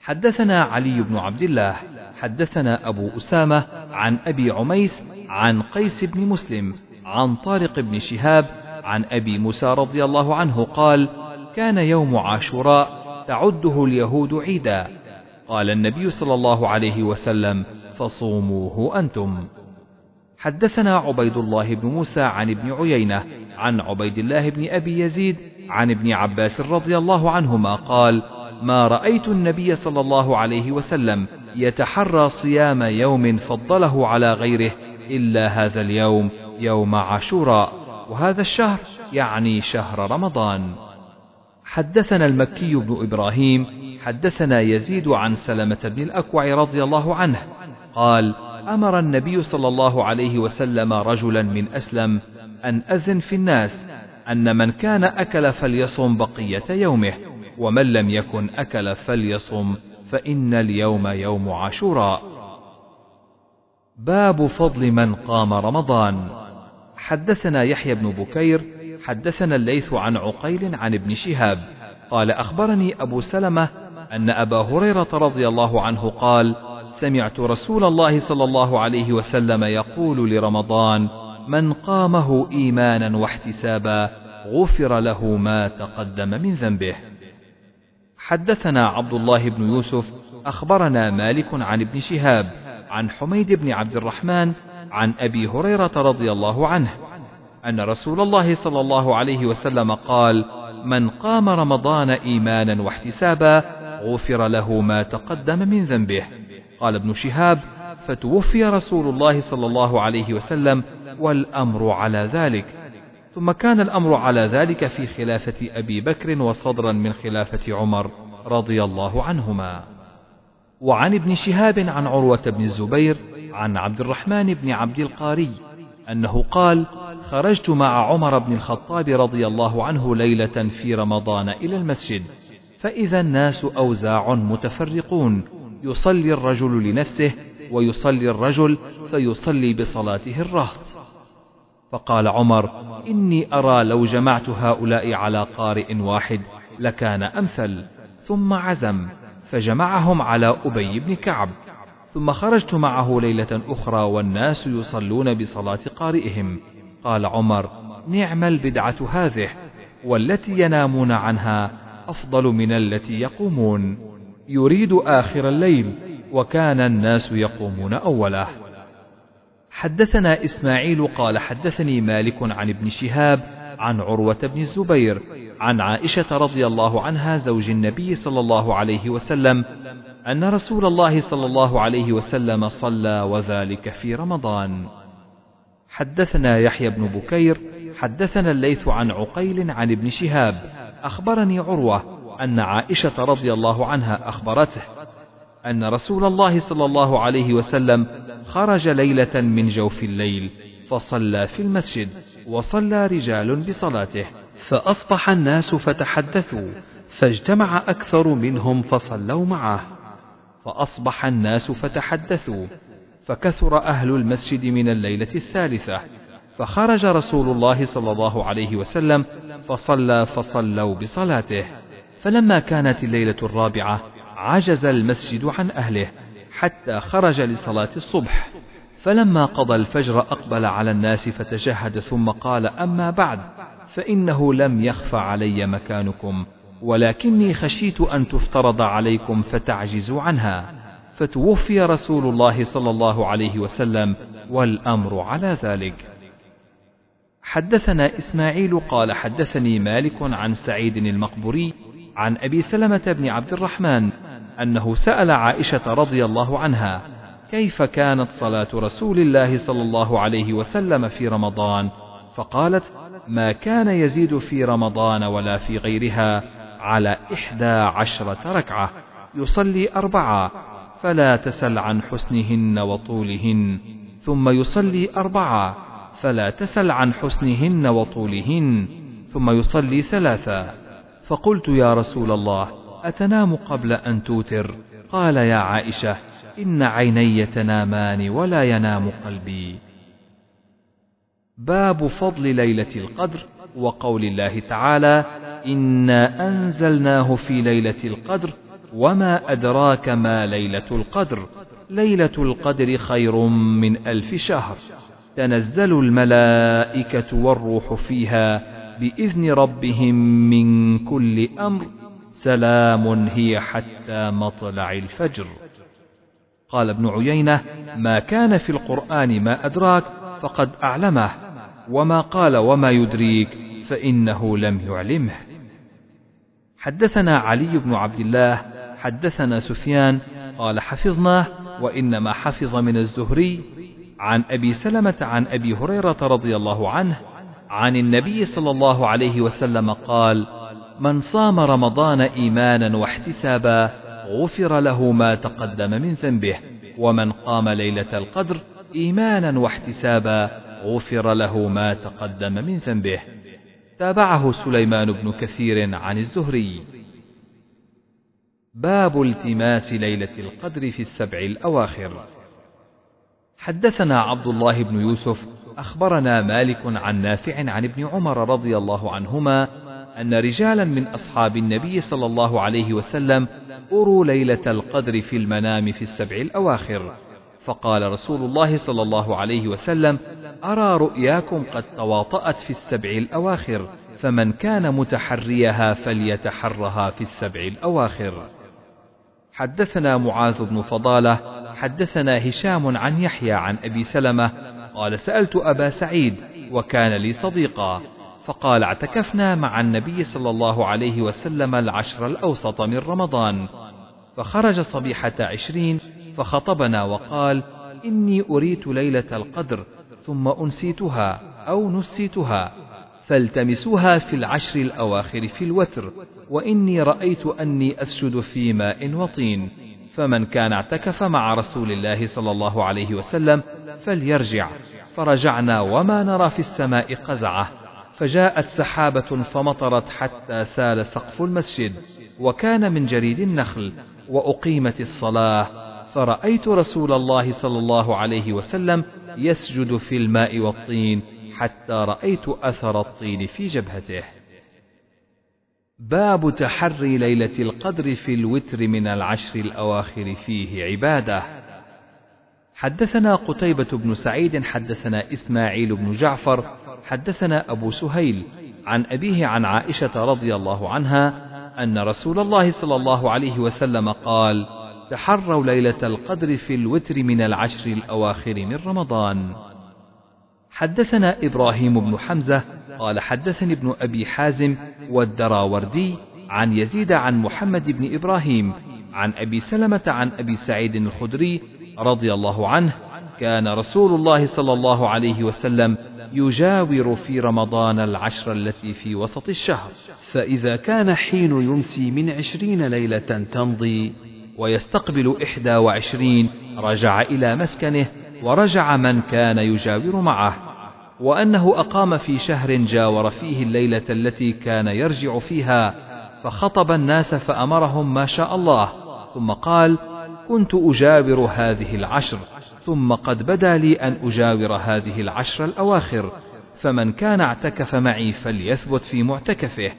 حدثنا علي بن عبد الله حدثنا أبو أسامة عن أبي عميس عن قيس بن مسلم عن طارق بن شهاب عن أبي موسى رضي الله عنه قال كان يوم عاشوراء تعده اليهود عيدا. قال النبي صلى الله عليه وسلم فصوموه أنتم. حدثنا عبيد الله بن موسى عن ابن عيينة عن عبيد الله بن أبي يزيد عن ابن عباس رضي الله عنهما قال ما رأيت النبي صلى الله عليه وسلم يتحرى صيام يوم فضله على غيره إلا هذا اليوم يوم عاشوراء وهذا الشهر يعني شهر رمضان. حدثنا المكي بن إبراهيم حدثنا يزيد عن سلمة بن الأكوع رضي الله عنه قال أمر النبي صلى الله عليه وسلم رجلا من أسلم أن أذن في الناس أن من كان أكل فليصم بقية يومه. ومن لم يكن أكل فليصم فإن اليوم يوم عاشوراء. باب فضل من قام رمضان. حدثنا يحيى بن بكير حدثنا الليث عن عقيل عن ابن شهاب. قال أخبرني أبو سلمة أن أبا هريرة رضي الله عنه قال سمعت رسول الله صلى الله عليه وسلم يقول لرمضان من قامه إيمانا واحتسابا غفر له ما تقدم من ذنبه حدثنا عبد الله بن يوسف أخبرنا مالك عن ابن شهاب عن حميد بن عبد الرحمن عن أبي هريرة رضي الله عنه أن رسول الله صلى الله عليه وسلم قال من قام رمضان إيمانا واحتسابا غفر له ما تقدم من ذنبه. قال ابن شهاب فتوفي رسول الله صلى الله عليه وسلم والأمر على ذلك. ثم كان الأمر على ذلك في خلافة أبي بكر وصدرا من خلافة عمر رضي الله عنهما. وعن ابن شهاب عن عروة بن الزبير عن عبد الرحمن بن عبد القاري أنه قال خرجت مع عمر بن الخطاب رضي الله عنه ليلة في رمضان إلى المسجد فإذا الناس أوزاع متفرقون يصلي الرجل لنفسه ويصلي الرجل فيصلي بصلاته الرهط. فقال عمر إني أرى لو جمعت هؤلاء على قارئ واحد لكان أمثل ثم عزم فجمعهم على أبي بن كعب ثم خرجت معه ليلة أخرى والناس يصلون بصلاة قارئهم. قال عمر نعم البدعة هذه والتي ينامون عنها أفضل من التي يقومون. يريد آخر الليل وكان الناس يقومون أوله. حدثنا إسماعيل قال حدثني مالك عن ابن شهاب عن عروة بن الزبير عن عائشة رضي الله عنها زوج النبي صلى الله عليه وسلم أن رسول الله صلى الله عليه وسلم صلى وذلك في رمضان. حدثنا يحيى بن بكير حدثنا الليث عن عقيل عن ابن شهاب أخبرني عروة أن عائشة رضي الله عنها أخبرته أن رسول الله صلى الله عليه وسلم خرج ليلة من جوف الليل فصلى في المسجد وصلى رجال بصلاته فأصبح الناس فتحدثوا فاجتمع أكثر منهم فصلوا معه فأصبح الناس فتحدثوا فكثر أهل المسجد من الليلة الثالثة فخرج رسول الله صلى الله عليه وسلم فصلى فصلوا بصلاته فلما كانت الليلة الرابعة عجز المسجد عن أهله حتى خرج لصلاة الصبح. فلما قضى الفجر أقبل على الناس فتشهد ثم قال أما بعد فإنه لم يخف علي مكانكم ولكني خشيت أن تفترض عليكم فتعجزوا عنها. فتوفي رسول الله صلى الله عليه وسلم والأمر على ذلك. حدثنا إسماعيل قال حدثني مالك عن سعيد المقبوري عن أبي سلمة بن عبد الرحمن أنه سأل عائشة رضي الله عنها كيف كانت صلاة رسول الله صلى الله عليه وسلم في رمضان؟ فقالت ما كان يزيد في رمضان ولا في غيرها على إحدى عشرة ركعة يصلي أربعة فلا تسل عن حسنهن وطولهن ثم يصلي أربعة فلا تسل عن حسنهن وطولهن ثم يصلي ثلاثة. فقلت يا رسول الله أتنام قبل أن توتر؟ قال يا عائشة إن عيني تنامان ولا ينام قلبي. باب فضل ليلة القدر وقول الله تعالى إنا أنزلناه في ليلة القدر وما أدراك ما ليلة القدر. ليلة القدر خير من ألف شهر. تنزل الملائكة والروح فيها بإذن ربهم من كل أمر. سلام هي حتى مطلع الفجر. قال ابن عيينة ما كان في القرآن ما أدراك فقد أعلمه وما قال وما يدريك فإنه لم يعلمه. حدثنا علي بن عبد الله حدثنا سفيان قال حفظناه وإنما حفظ من الزهري عن أبي سلمة عن أبي هريرة رضي الله عنه عن النبي صلى الله عليه وسلم قال من صام رمضان إيمانا واحتسابا غفر له ما تقدم من ذنبه. ومن قام ليلة القدر إيمانا واحتسابا غفر له ما تقدم من ذنبه. تابعه سليمان بن كثير عن الزهري. باب التماس ليلة القدر في السبع الأواخر. حدثنا عبد الله بن يوسف أخبرنا مالك عن نافع عن ابن عمر رضي الله عنهما أن رجالا من أصحاب النبي صلى الله عليه وسلم أروا ليلة القدر في المنام في السبع الأواخر. فقال رسول الله صلى الله عليه وسلم أرى رؤياكم قد تواطأت في السبع الأواخر فمن كان متحريها فليتحرها في السبع الأواخر. حدثنا معاذ بن فضالة حدثنا هشام عن يحيى عن أبي سلمة قال سألت أبا سعيد وكان لي صديقا. فقال اعتكفنا مع النبي صلى الله عليه وسلم العشر الأوسط من رمضان. فخرج صبيحة عشرين فخطبنا وقال إني أريت ليلة القدر ثم أنسيتها أو نسيتها فالتمسوها في العشر الأواخر في الوتر وإني رأيت أني أسجد في ماء وطين. فمن كان اعتكف مع رسول الله صلى الله عليه وسلم فليرجع. فرجعنا وما نرى في السماء قزعة. فجاءت سحابة فمطرت حتى سال سقف المسجد وكان من جريد النخل وأقيمت الصلاة فرأيت رسول الله صلى الله عليه وسلم يسجد في الماء والطين حتى رأيت أثر الطين في جبهته. باب تحري ليلة القدر في الوتر من العشر الأواخر فيه عبادة. حدثنا قتيبة بن سعيد حدثنا إسماعيل بن جعفر حدثنا أبو سهيل عن أبيه عن عائشة رضي الله عنها أن رسول الله صلى الله عليه وسلم قال: تحروا ليلة القدر في الوتر من العشر الأواخر من رمضان. حدثنا إبراهيم بن حمزة قال حدثني ابن أبي حازم والدراوردي عن يزيد عن محمد بن إبراهيم عن أبي سلمة عن أبي سعيد الخدري رضي الله عنه كان رسول الله صلى الله عليه وسلم يجاور في رمضان العشر التي في وسط الشهر. فإذا كان حين يمسي من عشرين ليلة تمضي ويستقبل إحدى وعشرين رجع إلى مسكنه ورجع من كان يجاور معه. وأنه أقام في شهر جاور فيه الليلة التي كان يرجع فيها فخطب الناس فأمرهم ما شاء الله. ثم قال كنت أجاور هذه العشر ثم قد بدا لي أن أجاور هذه العشر الأواخر فمن كان اعتكف معي فليثبت في معتكفه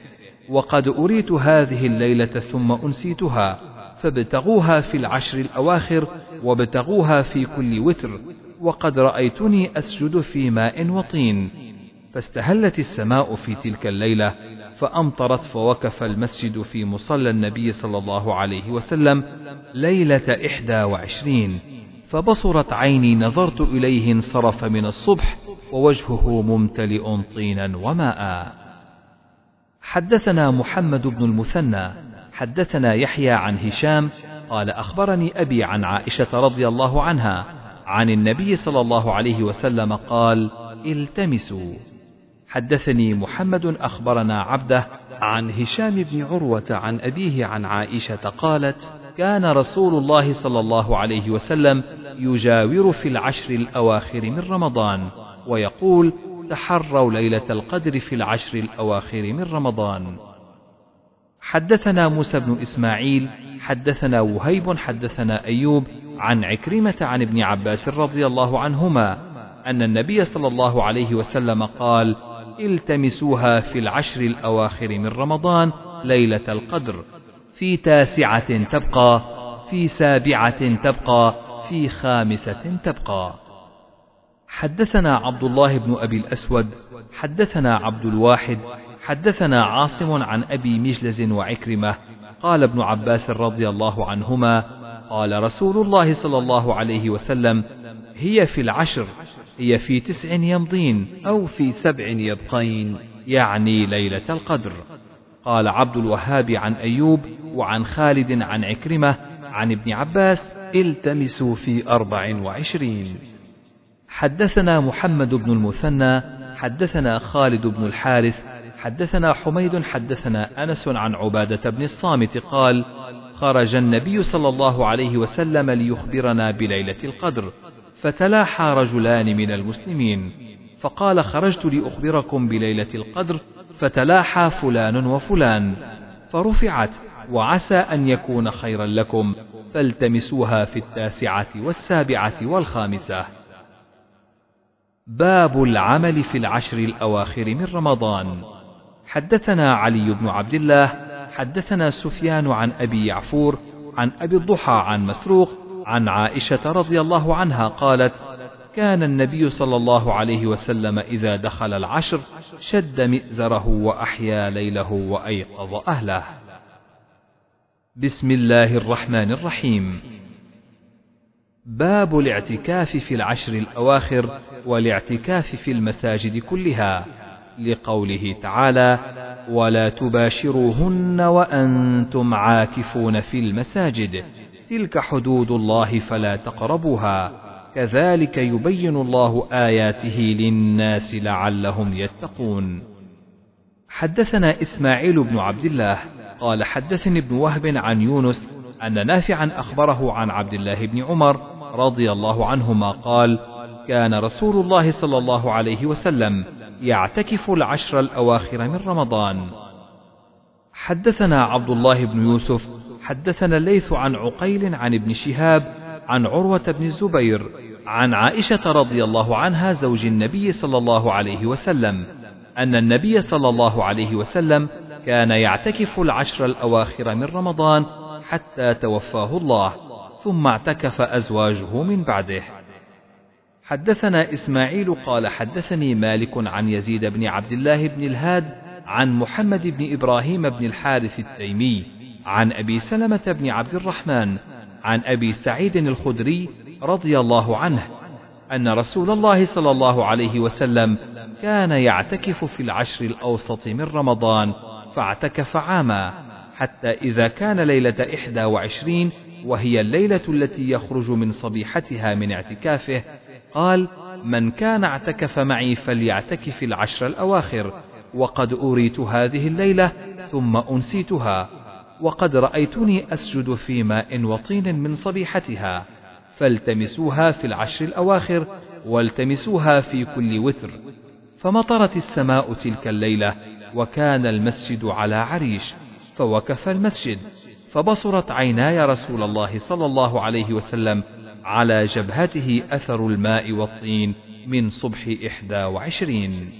وقد أريت هذه الليلة ثم أنسيتها فابتغوها في العشر الأواخر وابتغوها في كل وتر وقد رأيتني أسجد في ماء وطين. فاستهلت السماء في تلك الليلة فأمطرت فوقف المسجد في مصلى النبي صلى الله عليه وسلم ليلة إحدى وعشرين. فبصرت عيني نظرت إليه انصرف من الصبح ووجهه ممتلئ طينا وماء. حدثنا محمد بن المثنى حدثنا يحيى عن هشام قال أخبرني أبي عن عائشة رضي الله عنها عن النبي صلى الله عليه وسلم قال التمسوا. حدثني محمد أخبرنا عبده عن هشام بن عروة عن أبيه عن عائشة قالت كان رسول الله صلى الله عليه وسلم يجاور في العشر الأواخر من رمضان ويقول تحروا ليلة القدر في العشر الأواخر من رمضان. حدثنا موسى بن إسماعيل حدثنا وهيب حدثنا أيوب عن عكرمة عن ابن عباس رضي الله عنهما أن النبي صلى الله عليه وسلم قال التمسوها في العشر الأواخر من رمضان ليلة القدر. في تاسعة تبقى في سابعة تبقى في خامسة تبقى. حدثنا عبد الله بن أبي الأسود حدثنا عبد الواحد حدثنا عاصم عن أبي مجلز وعكرمة قال ابن عباس رضي الله عنهما قال رسول الله صلى الله عليه وسلم هي في العشر هي في تسع يمضين أو في سبع يبقين يعني ليلة القدر. قال عبد الوهاب عن أيوب وعن خالد عن عكرمة عن ابن عباس التمسوا في أربع وعشرين. حدثنا محمد بن المثنى حدثنا خالد بن الحارث حدثنا حميد حدثنا أنس عن عبادة بن الصامت قال خرج النبي صلى الله عليه وسلم ليخبرنا بليلة القدر فتلاحى رجلان من المسلمين فقال خرجت لأخبركم بليلة القدر فتلاحى فلان وفلان فرفعت وعسى أن يكون خيرا لكم فالتمسوها في التاسعة والسابعة والخامسة. باب العمل في العشر الأواخر من رمضان. حدثنا علي بن عبد الله حدثنا سفيان عن أبي يعفور عن أبي الضحى عن مسروق عن عائشة رضي الله عنها قالت كان النبي صلى الله عليه وسلم إذا دخل العشر شد مئزره وأحيا ليله وأيقظ أهله. بسم الله الرحمن الرحيم. باب الاعتكاف في العشر الأواخر والاعتكاف في المساجد كلها لقوله تعالى ولا تباشروهن وأنتم عاكفون في المساجد تلك حدود الله فلا تقربوها. كذلك يبين الله آياته للناس لعلهم يتقون. حدثنا إسماعيل بن عبد الله قال حدثني ابن وهب عن يونس أن نافعا أخبره عن عبد الله بن عمر رضي الله عنهما قال كان رسول الله صلى الله عليه وسلم يعتكف العشر الأواخر من رمضان حدثنا عبد الله بن يوسف حدثنا الليث عن عقيل عن ابن شهاب عن عروة بن الزبير عن عائشة رضي الله عنها زوج النبي صلى الله عليه وسلم أن النبي صلى الله عليه وسلم كان يعتكف العشر الأواخر من رمضان حتى توفاه الله ثم اعتكف أزواجه من بعده. حدثنا إسماعيل قال حدثني مالك عن يزيد بن عبد الله بن الهاد عن محمد بن إبراهيم بن الحارث التيمي عن أبي سلمة بن عبد الرحمن عن أبي سعيد الخدري رضي الله عنه أن رسول الله صلى الله عليه وسلم كان يعتكف في العشر الأوسط من رمضان فاعتكف عاما حتى إذا كان ليلة إحدى وعشرين وهي الليلة التي يخرج من صبيحتها من اعتكافه قال من كان اعتكف معي فليعتكف العشر الأواخر وقد أريت هذه الليلة ثم أنسيتها. وقد رأيتني أسجد في ماء وطين من صبيحتها فالتمسوها في العشر الأواخر والتمسوها في كل وتر فمطرت السماء تلك الليلة وكان المسجد على عريش فوكف المسجد فبصرت عيناي رسول الله صلى الله عليه وسلم على جبهته أثر الماء والطين من صبح إحدى وعشرين.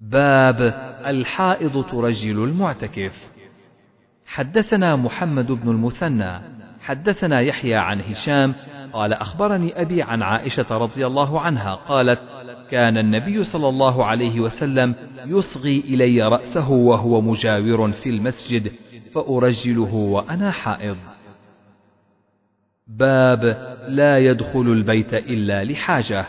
باب الحائض ترجل المعتكف. حدثنا محمد بن المثنى حدثنا يحيى عن هشام قال أخبرني أبي عن عائشة رضي الله عنها قالت كان النبي صلى الله عليه وسلم يصغي إلي رأسه وهو مجاور في المسجد فأرجله وأنا حائض. باب لا يدخل البيت إلا لحاجة.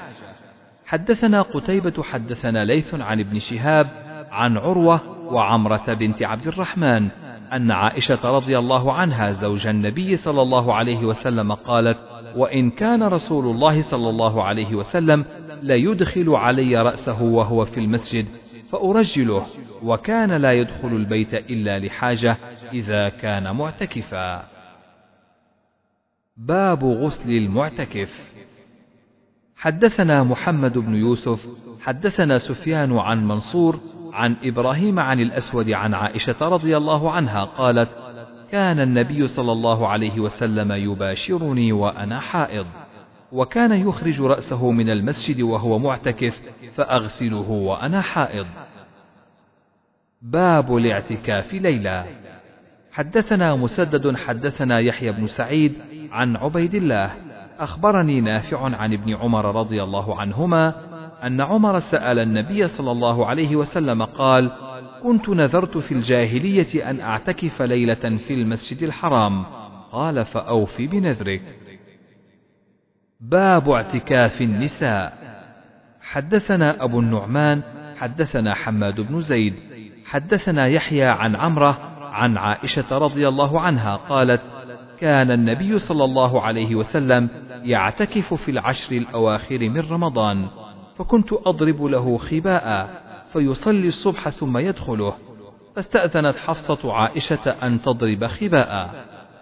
حدثنا قتيبة حدثنا ليث عن ابن شهاب عن عروة وعمرة بنت عبد الرحمن أن عائشة رضي الله عنها زوج النبي صلى الله عليه وسلم قالت وإن كان رسول الله صلى الله عليه وسلم ليدخل علي رأسه وهو في المسجد فأرجله وكان لا يدخل البيت إلا لحاجة إذا كان معتكفا. باب غسل المعتكف. حدثنا محمد بن يوسف حدثنا سفيان عن منصور عن إبراهيم عن الأسود عن عائشة رضي الله عنها قالت كان النبي صلى الله عليه وسلم يباشرني وأنا حائض وكان يخرج رأسه من المسجد وهو معتكف فأغسله وأنا حائض. باب الاعتكاف ليلا حدثنا مسدد حدثنا يحيى بن سعيد عن عبيد الله أخبرني نافع عن ابن عمر رضي الله عنهما أن عمر سأل النبي صلى الله عليه وسلم قال: كنت نذرت في الجاهلية أن أعتكف ليلة في المسجد الحرام، قال فأوف بنذرك. باب اعتكاف النساء. حدثنا أبو النعمان حدثنا حماد بن زيد حدثنا يحيى عن عمرة عن عائشة رضي الله عنها قالت: كان النبي صلى الله عليه وسلم يعتكف في العشر الأواخر من رمضان. فكنت أضرب له خباء فيصلي الصبح ثم يدخله. فاستأذنت حفصة عائشة أن تضرب خباء.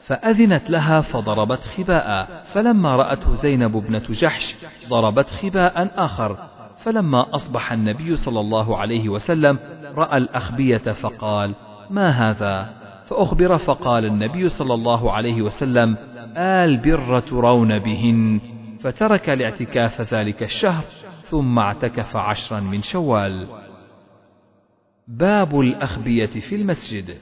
فأذنت لها فضربت خباء. فلما رأته زينب ابنة جحش ضربت خباء آخر. فلما أصبح النبي صلى الله عليه وسلم رأى الأخبية فقال ما هذا؟ فأخبر فقال النبي صلى الله عليه وسلم آل بر ترون بهن. فترك الاعتكاف ذلك الشهر ثم اعتكف عشرا من شوال. باب الأخبية في المسجد.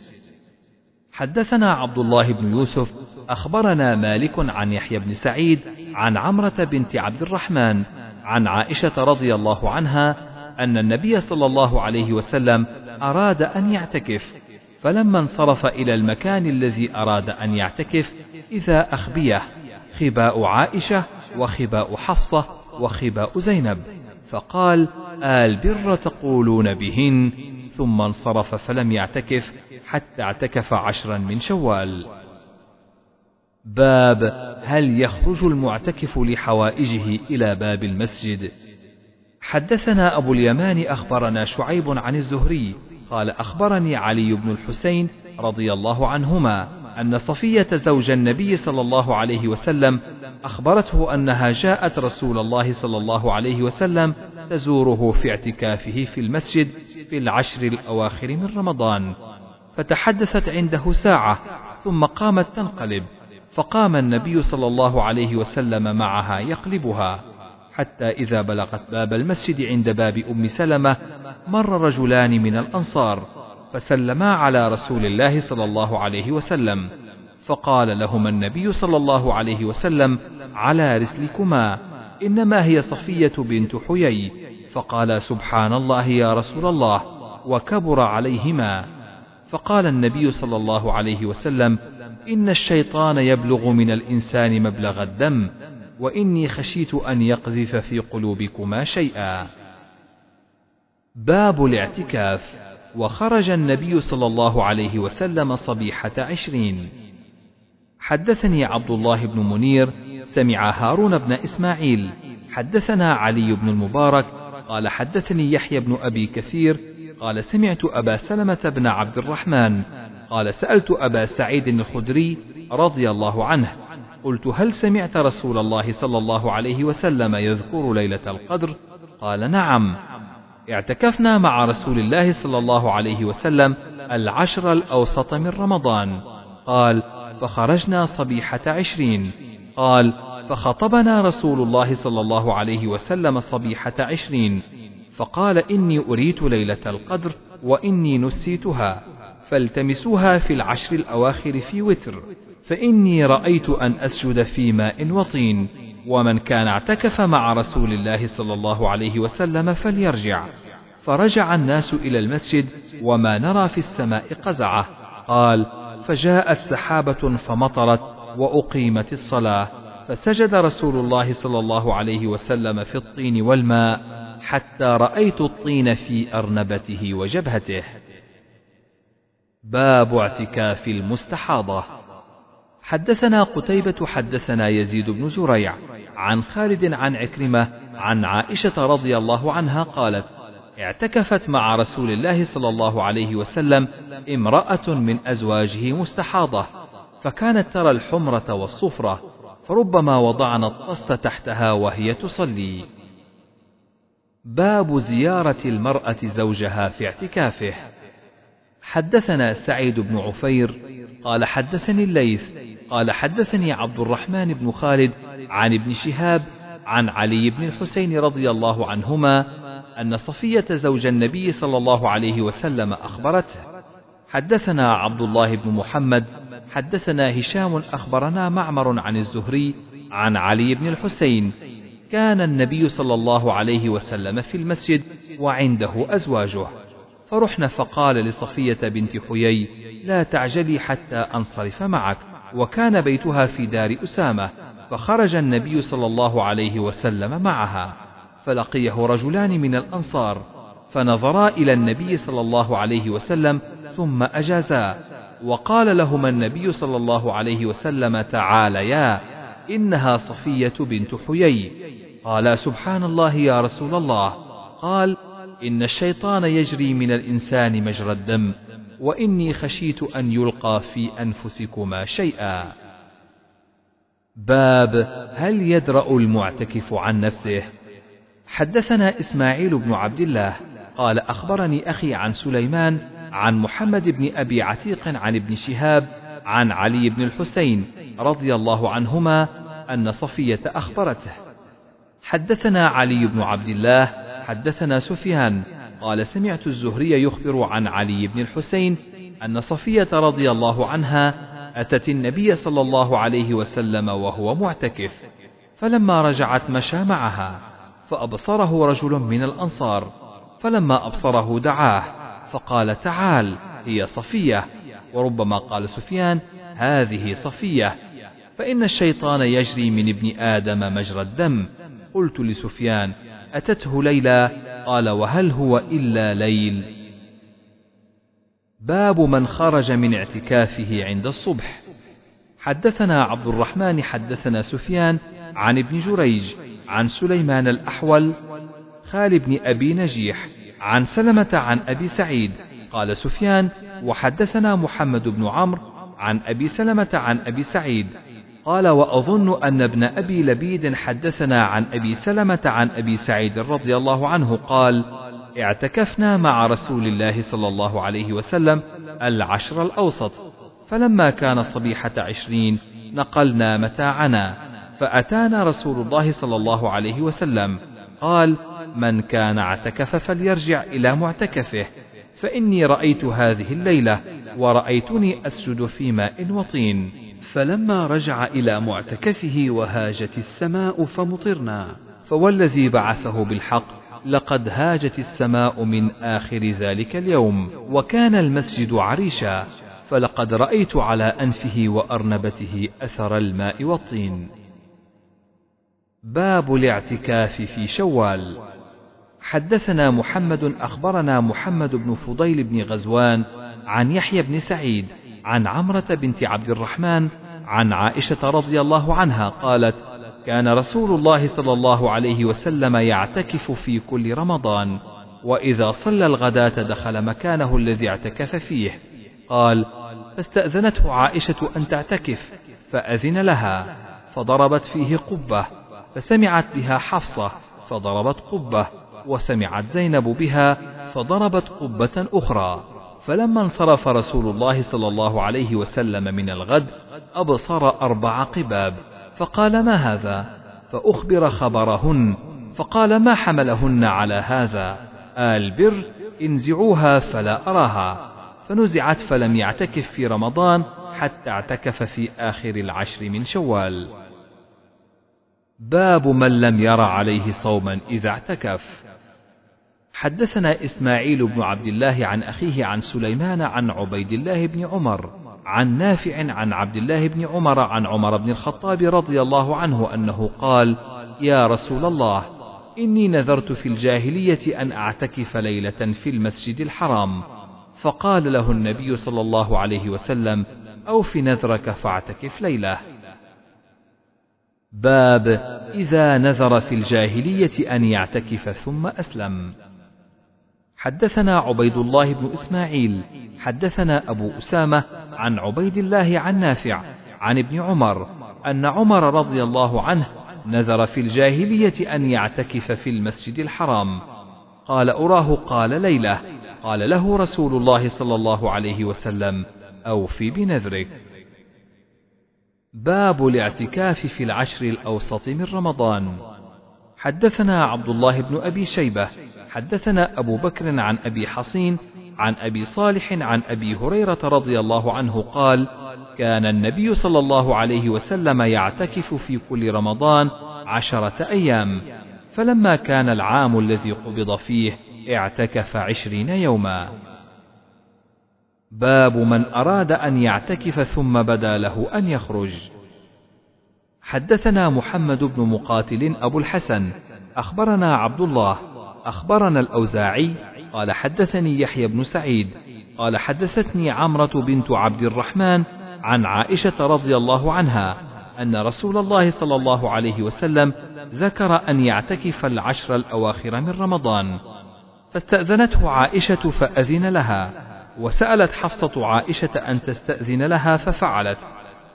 حدثنا عبد الله بن يوسف أخبرنا مالك عن يحيى بن سعيد عن عمرة بنت عبد الرحمن عن عائشة رضي الله عنها أن النبي صلى الله عليه وسلم أراد أن يعتكف فلما انصرف إلى المكان الذي أراد أن يعتكف إذا أخبيه خباء عائشة وخباء حفصة وخباء زينب. فقال البر تقولون بهن. ثم انصرف فلم يعتكف حتى اعتكف عشرا من شوال. باب هل يخرج المعتكف لحوائجه إلى باب المسجد؟ حدثنا أبو اليمان أخبرنا شعيب عن الزهري قال أخبرني علي بن الحسين رضي الله عنهما. أن صفية زوج النبي صلى الله عليه وسلم أخبرته أنها جاءت رسول الله صلى الله عليه وسلم تزوره في اعتكافه في المسجد في العشر الأواخر من رمضان. فتحدثت عنده ساعة ثم قامت تنقلب فقام النبي صلى الله عليه وسلم معها يقلبها. حتى إذا بلغت باب المسجد عند باب أم سلمة مر رجلان من الأنصار. فسلما على رسول الله صلى الله عليه وسلم. فقال لهما النبي صلى الله عليه وسلم على رسلكما إنما هي صفية بنت حيي. فقال سبحان الله يا رسول الله وكبر عليهما. فقال النبي صلى الله عليه وسلم إن الشيطان يبلغ من الإنسان مبلغ الدم وإني خشيت أن يقذف في قلوبكما شيئا. باب الاعتكاف. وخرج النبي صلى الله عليه وسلم صبيحة عشرين. حدثني عبد الله بن منير سمع هارون بن إسماعيل. حدثنا علي بن المبارك قال حدثني يحيى بن أبي كثير قال سمعت أبا سلمة بن عبد الرحمن. قال سألت أبا سعيد الخدري رضي الله عنه قلت هل سمعت رسول الله صلى الله عليه وسلم يذكر ليلة القدر؟ قال نعم. اعتكفنا مع رسول الله صلى الله عليه وسلم العشر الأوسط من رمضان. قال فخرجنا صبيحة عشرين. قال فخطبنا رسول الله صلى الله عليه وسلم صبيحة عشرين. فقال إني أريت ليلة القدر وإني نسيتها فالتمسوها في العشر الأواخر في وتر فإني رأيت أن أسجد في ماء وطين. ومن كان اعتكف مع رسول الله صلى الله عليه وسلم فليرجع. فرجع الناس إلى المسجد وما نرى في السماء قزعة. قال فجاءت سحابة فمطرت وأقيمت الصلاة. فسجد رسول الله صلى الله عليه وسلم في الطين والماء حتى رأيت الطين في أرنبته وجبهته. باب اعتكاف المستحاضة. حدثنا قتيبة حدثنا يزيد بن زريع عن خالد عن عكرمة عن عائشة رضي الله عنها قالت اعتكفت مع رسول الله صلى الله عليه وسلم امرأة من أزواجه مستحاضة فكانت ترى الحمرة والصفرة فربما وضعنا الطست تحتها وهي تصلي. باب زيارة المرأة زوجها في اعتكافه. حدثنا سعيد بن عفير قال حدثني الليث قال حدثني عبد الرحمن بن خالد عن ابن شهاب عن علي بن الحسين رضي الله عنهما أن صفية زوج النبي صلى الله عليه وسلم أخبرته. حدثنا عبد الله بن محمد حدثنا هشام أخبرنا معمر عن الزهري عن علي بن الحسين. كان النبي صلى الله عليه وسلم في المسجد وعنده أزواجه. فرحنا فقال لصفية بنت حيي لا تعجلي حتى أنصرف معك. وكان بيتها في دار أسامة فخرج النبي صلى الله عليه وسلم معها فلقيه رجلان من الأنصار فنظرا إلى النبي صلى الله عليه وسلم ثم أجازا وقال لهما النبي صلى الله عليه وسلم تعاليا إنها صفية بنت حيي. قالا سبحان الله يا رسول الله. قال إن الشيطان يجري من الإنسان مجرى الدم. وإني خشيت أن يلقى في أنفسكما شيئا. باب هل يدرأ المعتكف عن نفسه؟ حدثنا إسماعيل بن عبد الله قال أخبرني أخي عن سليمان عن محمد بن أبي عتيق عن ابن شهاب عن علي بن الحسين رضي الله عنهما أن صفية أخبرته. حدثنا علي بن عبد الله حدثنا سفيان قال سمعت الزهري يخبر عن علي بن الحسين أن صفية رضي الله عنها أتت النبي صلى الله عليه وسلم وهو معتكف فلما رجعت مشى معها فأبصره رجل من الأنصار فلما أبصره دعاه فقال تعال هي صفية وربما قال سفيان هذه صفية فإن الشيطان يجري من ابن آدم مجرى الدم قلت لسفيان أتته ليلى؟ قال وهل هو إلا ليل؟ باب من خرج من اعتكافه عند الصبح. حدثنا عبد الرحمن حدثنا سفيان عن ابن جريج عن سليمان الأحول خال بن أبي نجيح عن سلمة عن أبي سعيد قال سفيان وحدثنا محمد بن عمرو عن أبي سلمة عن أبي سعيد قال وأظن أن ابن أبي لبيد حدثنا عن أبي سلمة عن أبي سعيد رضي الله عنه قال اعتكفنا مع رسول الله صلى الله عليه وسلم العشر الأوسط فلما كان صبيحة عشرين نقلنا متاعنا فأتانا رسول الله صلى الله عليه وسلم قال من كان اعتكف فليرجع إلى معتكفه فإني رأيت هذه الليلة ورأيتني أسجد في ماء وطين. فلما رجع إلى معتكفه وهاجت السماء فمطرنا فوالذي بعثه بالحق لقد هاجت السماء من آخر ذلك اليوم وكان المسجد عريشا فلقد رأيت على أنفه وأرنبته أثر الماء والطين. باب الاعتكاف في شوال. حدثنا محمد أخبرنا محمد بن فضيل بن غزوان عن يحيى بن سعيد عن عمرة بنت عبد الرحمن عن عائشة رضي الله عنها قالت كان رسول الله صلى الله عليه وسلم يعتكف في كل رمضان وإذا صلى الغداة دخل مكانه الذي اعتكف فيه. قال فاستأذنته عائشة أن تعتكف فأذن لها فضربت فيه قبة فسمعت بها حفصة فضربت قبة وسمعت زينب بها فضربت قبة أخرى. فلما انصرف رسول الله صلى الله عليه وسلم من الغد أبصر أربع قباب فقال ما هذا؟ فأخبر خبرهن فقال ما حملهن على هذا؟ آل بر انزعوها فلا أراها. فنزعت فلم يعتكف في رمضان حتى اعتكف في آخر العشر من شوال. باب من لم ير عليه صوما إذا اعتكف. حدثنا إسماعيل بن عبد الله عن أخيه عن سليمان عن عبيد الله بن عمر عن نافع عن عبد الله بن عمر عن عمر بن الخطاب رضي الله عنه أنه قال يا رسول الله إني نذرت في الجاهلية أن أعتكف ليلة في المسجد الحرام فقال له النبي صلى الله عليه وسلم أوف نذرك فاعتكف ليلة. باب إذا نذر في الجاهلية أن يعتكف ثم أسلم. حدثنا عبيد الله بن إسماعيل حدثنا أبو أسامة عن عبيد الله عن نافع عن ابن عمر أن عمر رضي الله عنه نذر في الجاهلية أن يعتكف في المسجد الحرام. قال أراه قال ليلة. قال له رسول الله صلى الله عليه وسلم أوفي بنذرك. باب الاعتكاف في العشر الأوسط من رمضان. حدثنا عبد الله بن أبي شيبة حدثنا أبو بكر عن أبي حصين عن أبي صالح عن أبي هريرة رضي الله عنه قال كان النبي صلى الله عليه وسلم يعتكف في كل رمضان عشرة أيام. فلما كان العام الذي قبض فيه اعتكف عشرين يوما. باب من أراد أن يعتكف ثم بدا له أن يخرج. حدثنا محمد بن مقاتل أبو الحسن أخبرنا عبد الله أخبرنا الأوزاعي قال حدثني يحيى بن سعيد قال حدثتني عمرة بنت عبد الرحمن عن عائشة رضي الله عنها أن رسول الله صلى الله عليه وسلم ذكر أن يعتكف العشر الأواخر من رمضان فاستأذنته عائشة فأذن لها وسألت حفصة عائشة أن تستأذن لها ففعلت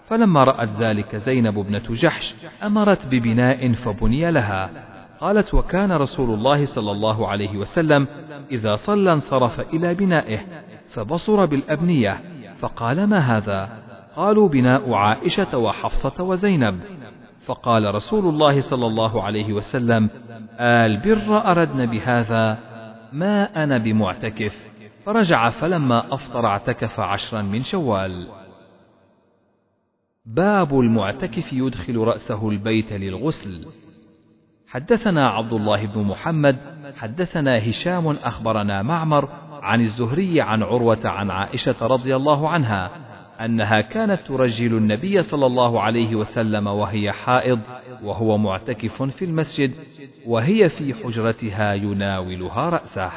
فلما رأت ذلك زينب ابنة جحش أمرت ببناء فبني لها. قالت وكان رسول الله صلى الله عليه وسلم إذا صلى انصرف إلى بنائه فبصر بالأبنية فقال ما هذا؟ قالوا بناء عائشة وحفصة وزينب. فقال رسول الله صلى الله عليه وسلم آل بر أردن بهذا؟ ما أنا بمعتكف. فرجع فلما أفطر اعتكف عشرا من شوال. باب المعتكف يدخل رأسه البيت للغسل. حدثنا عبد الله بن محمد حدثنا هشام أخبرنا معمر عن الزهري عن عروة عن عائشة رضي الله عنها أنها كانت ترجل النبي صلى الله عليه وسلم وهي حائض وهو معتكف في المسجد وهي في حجرتها يناولها رأسه.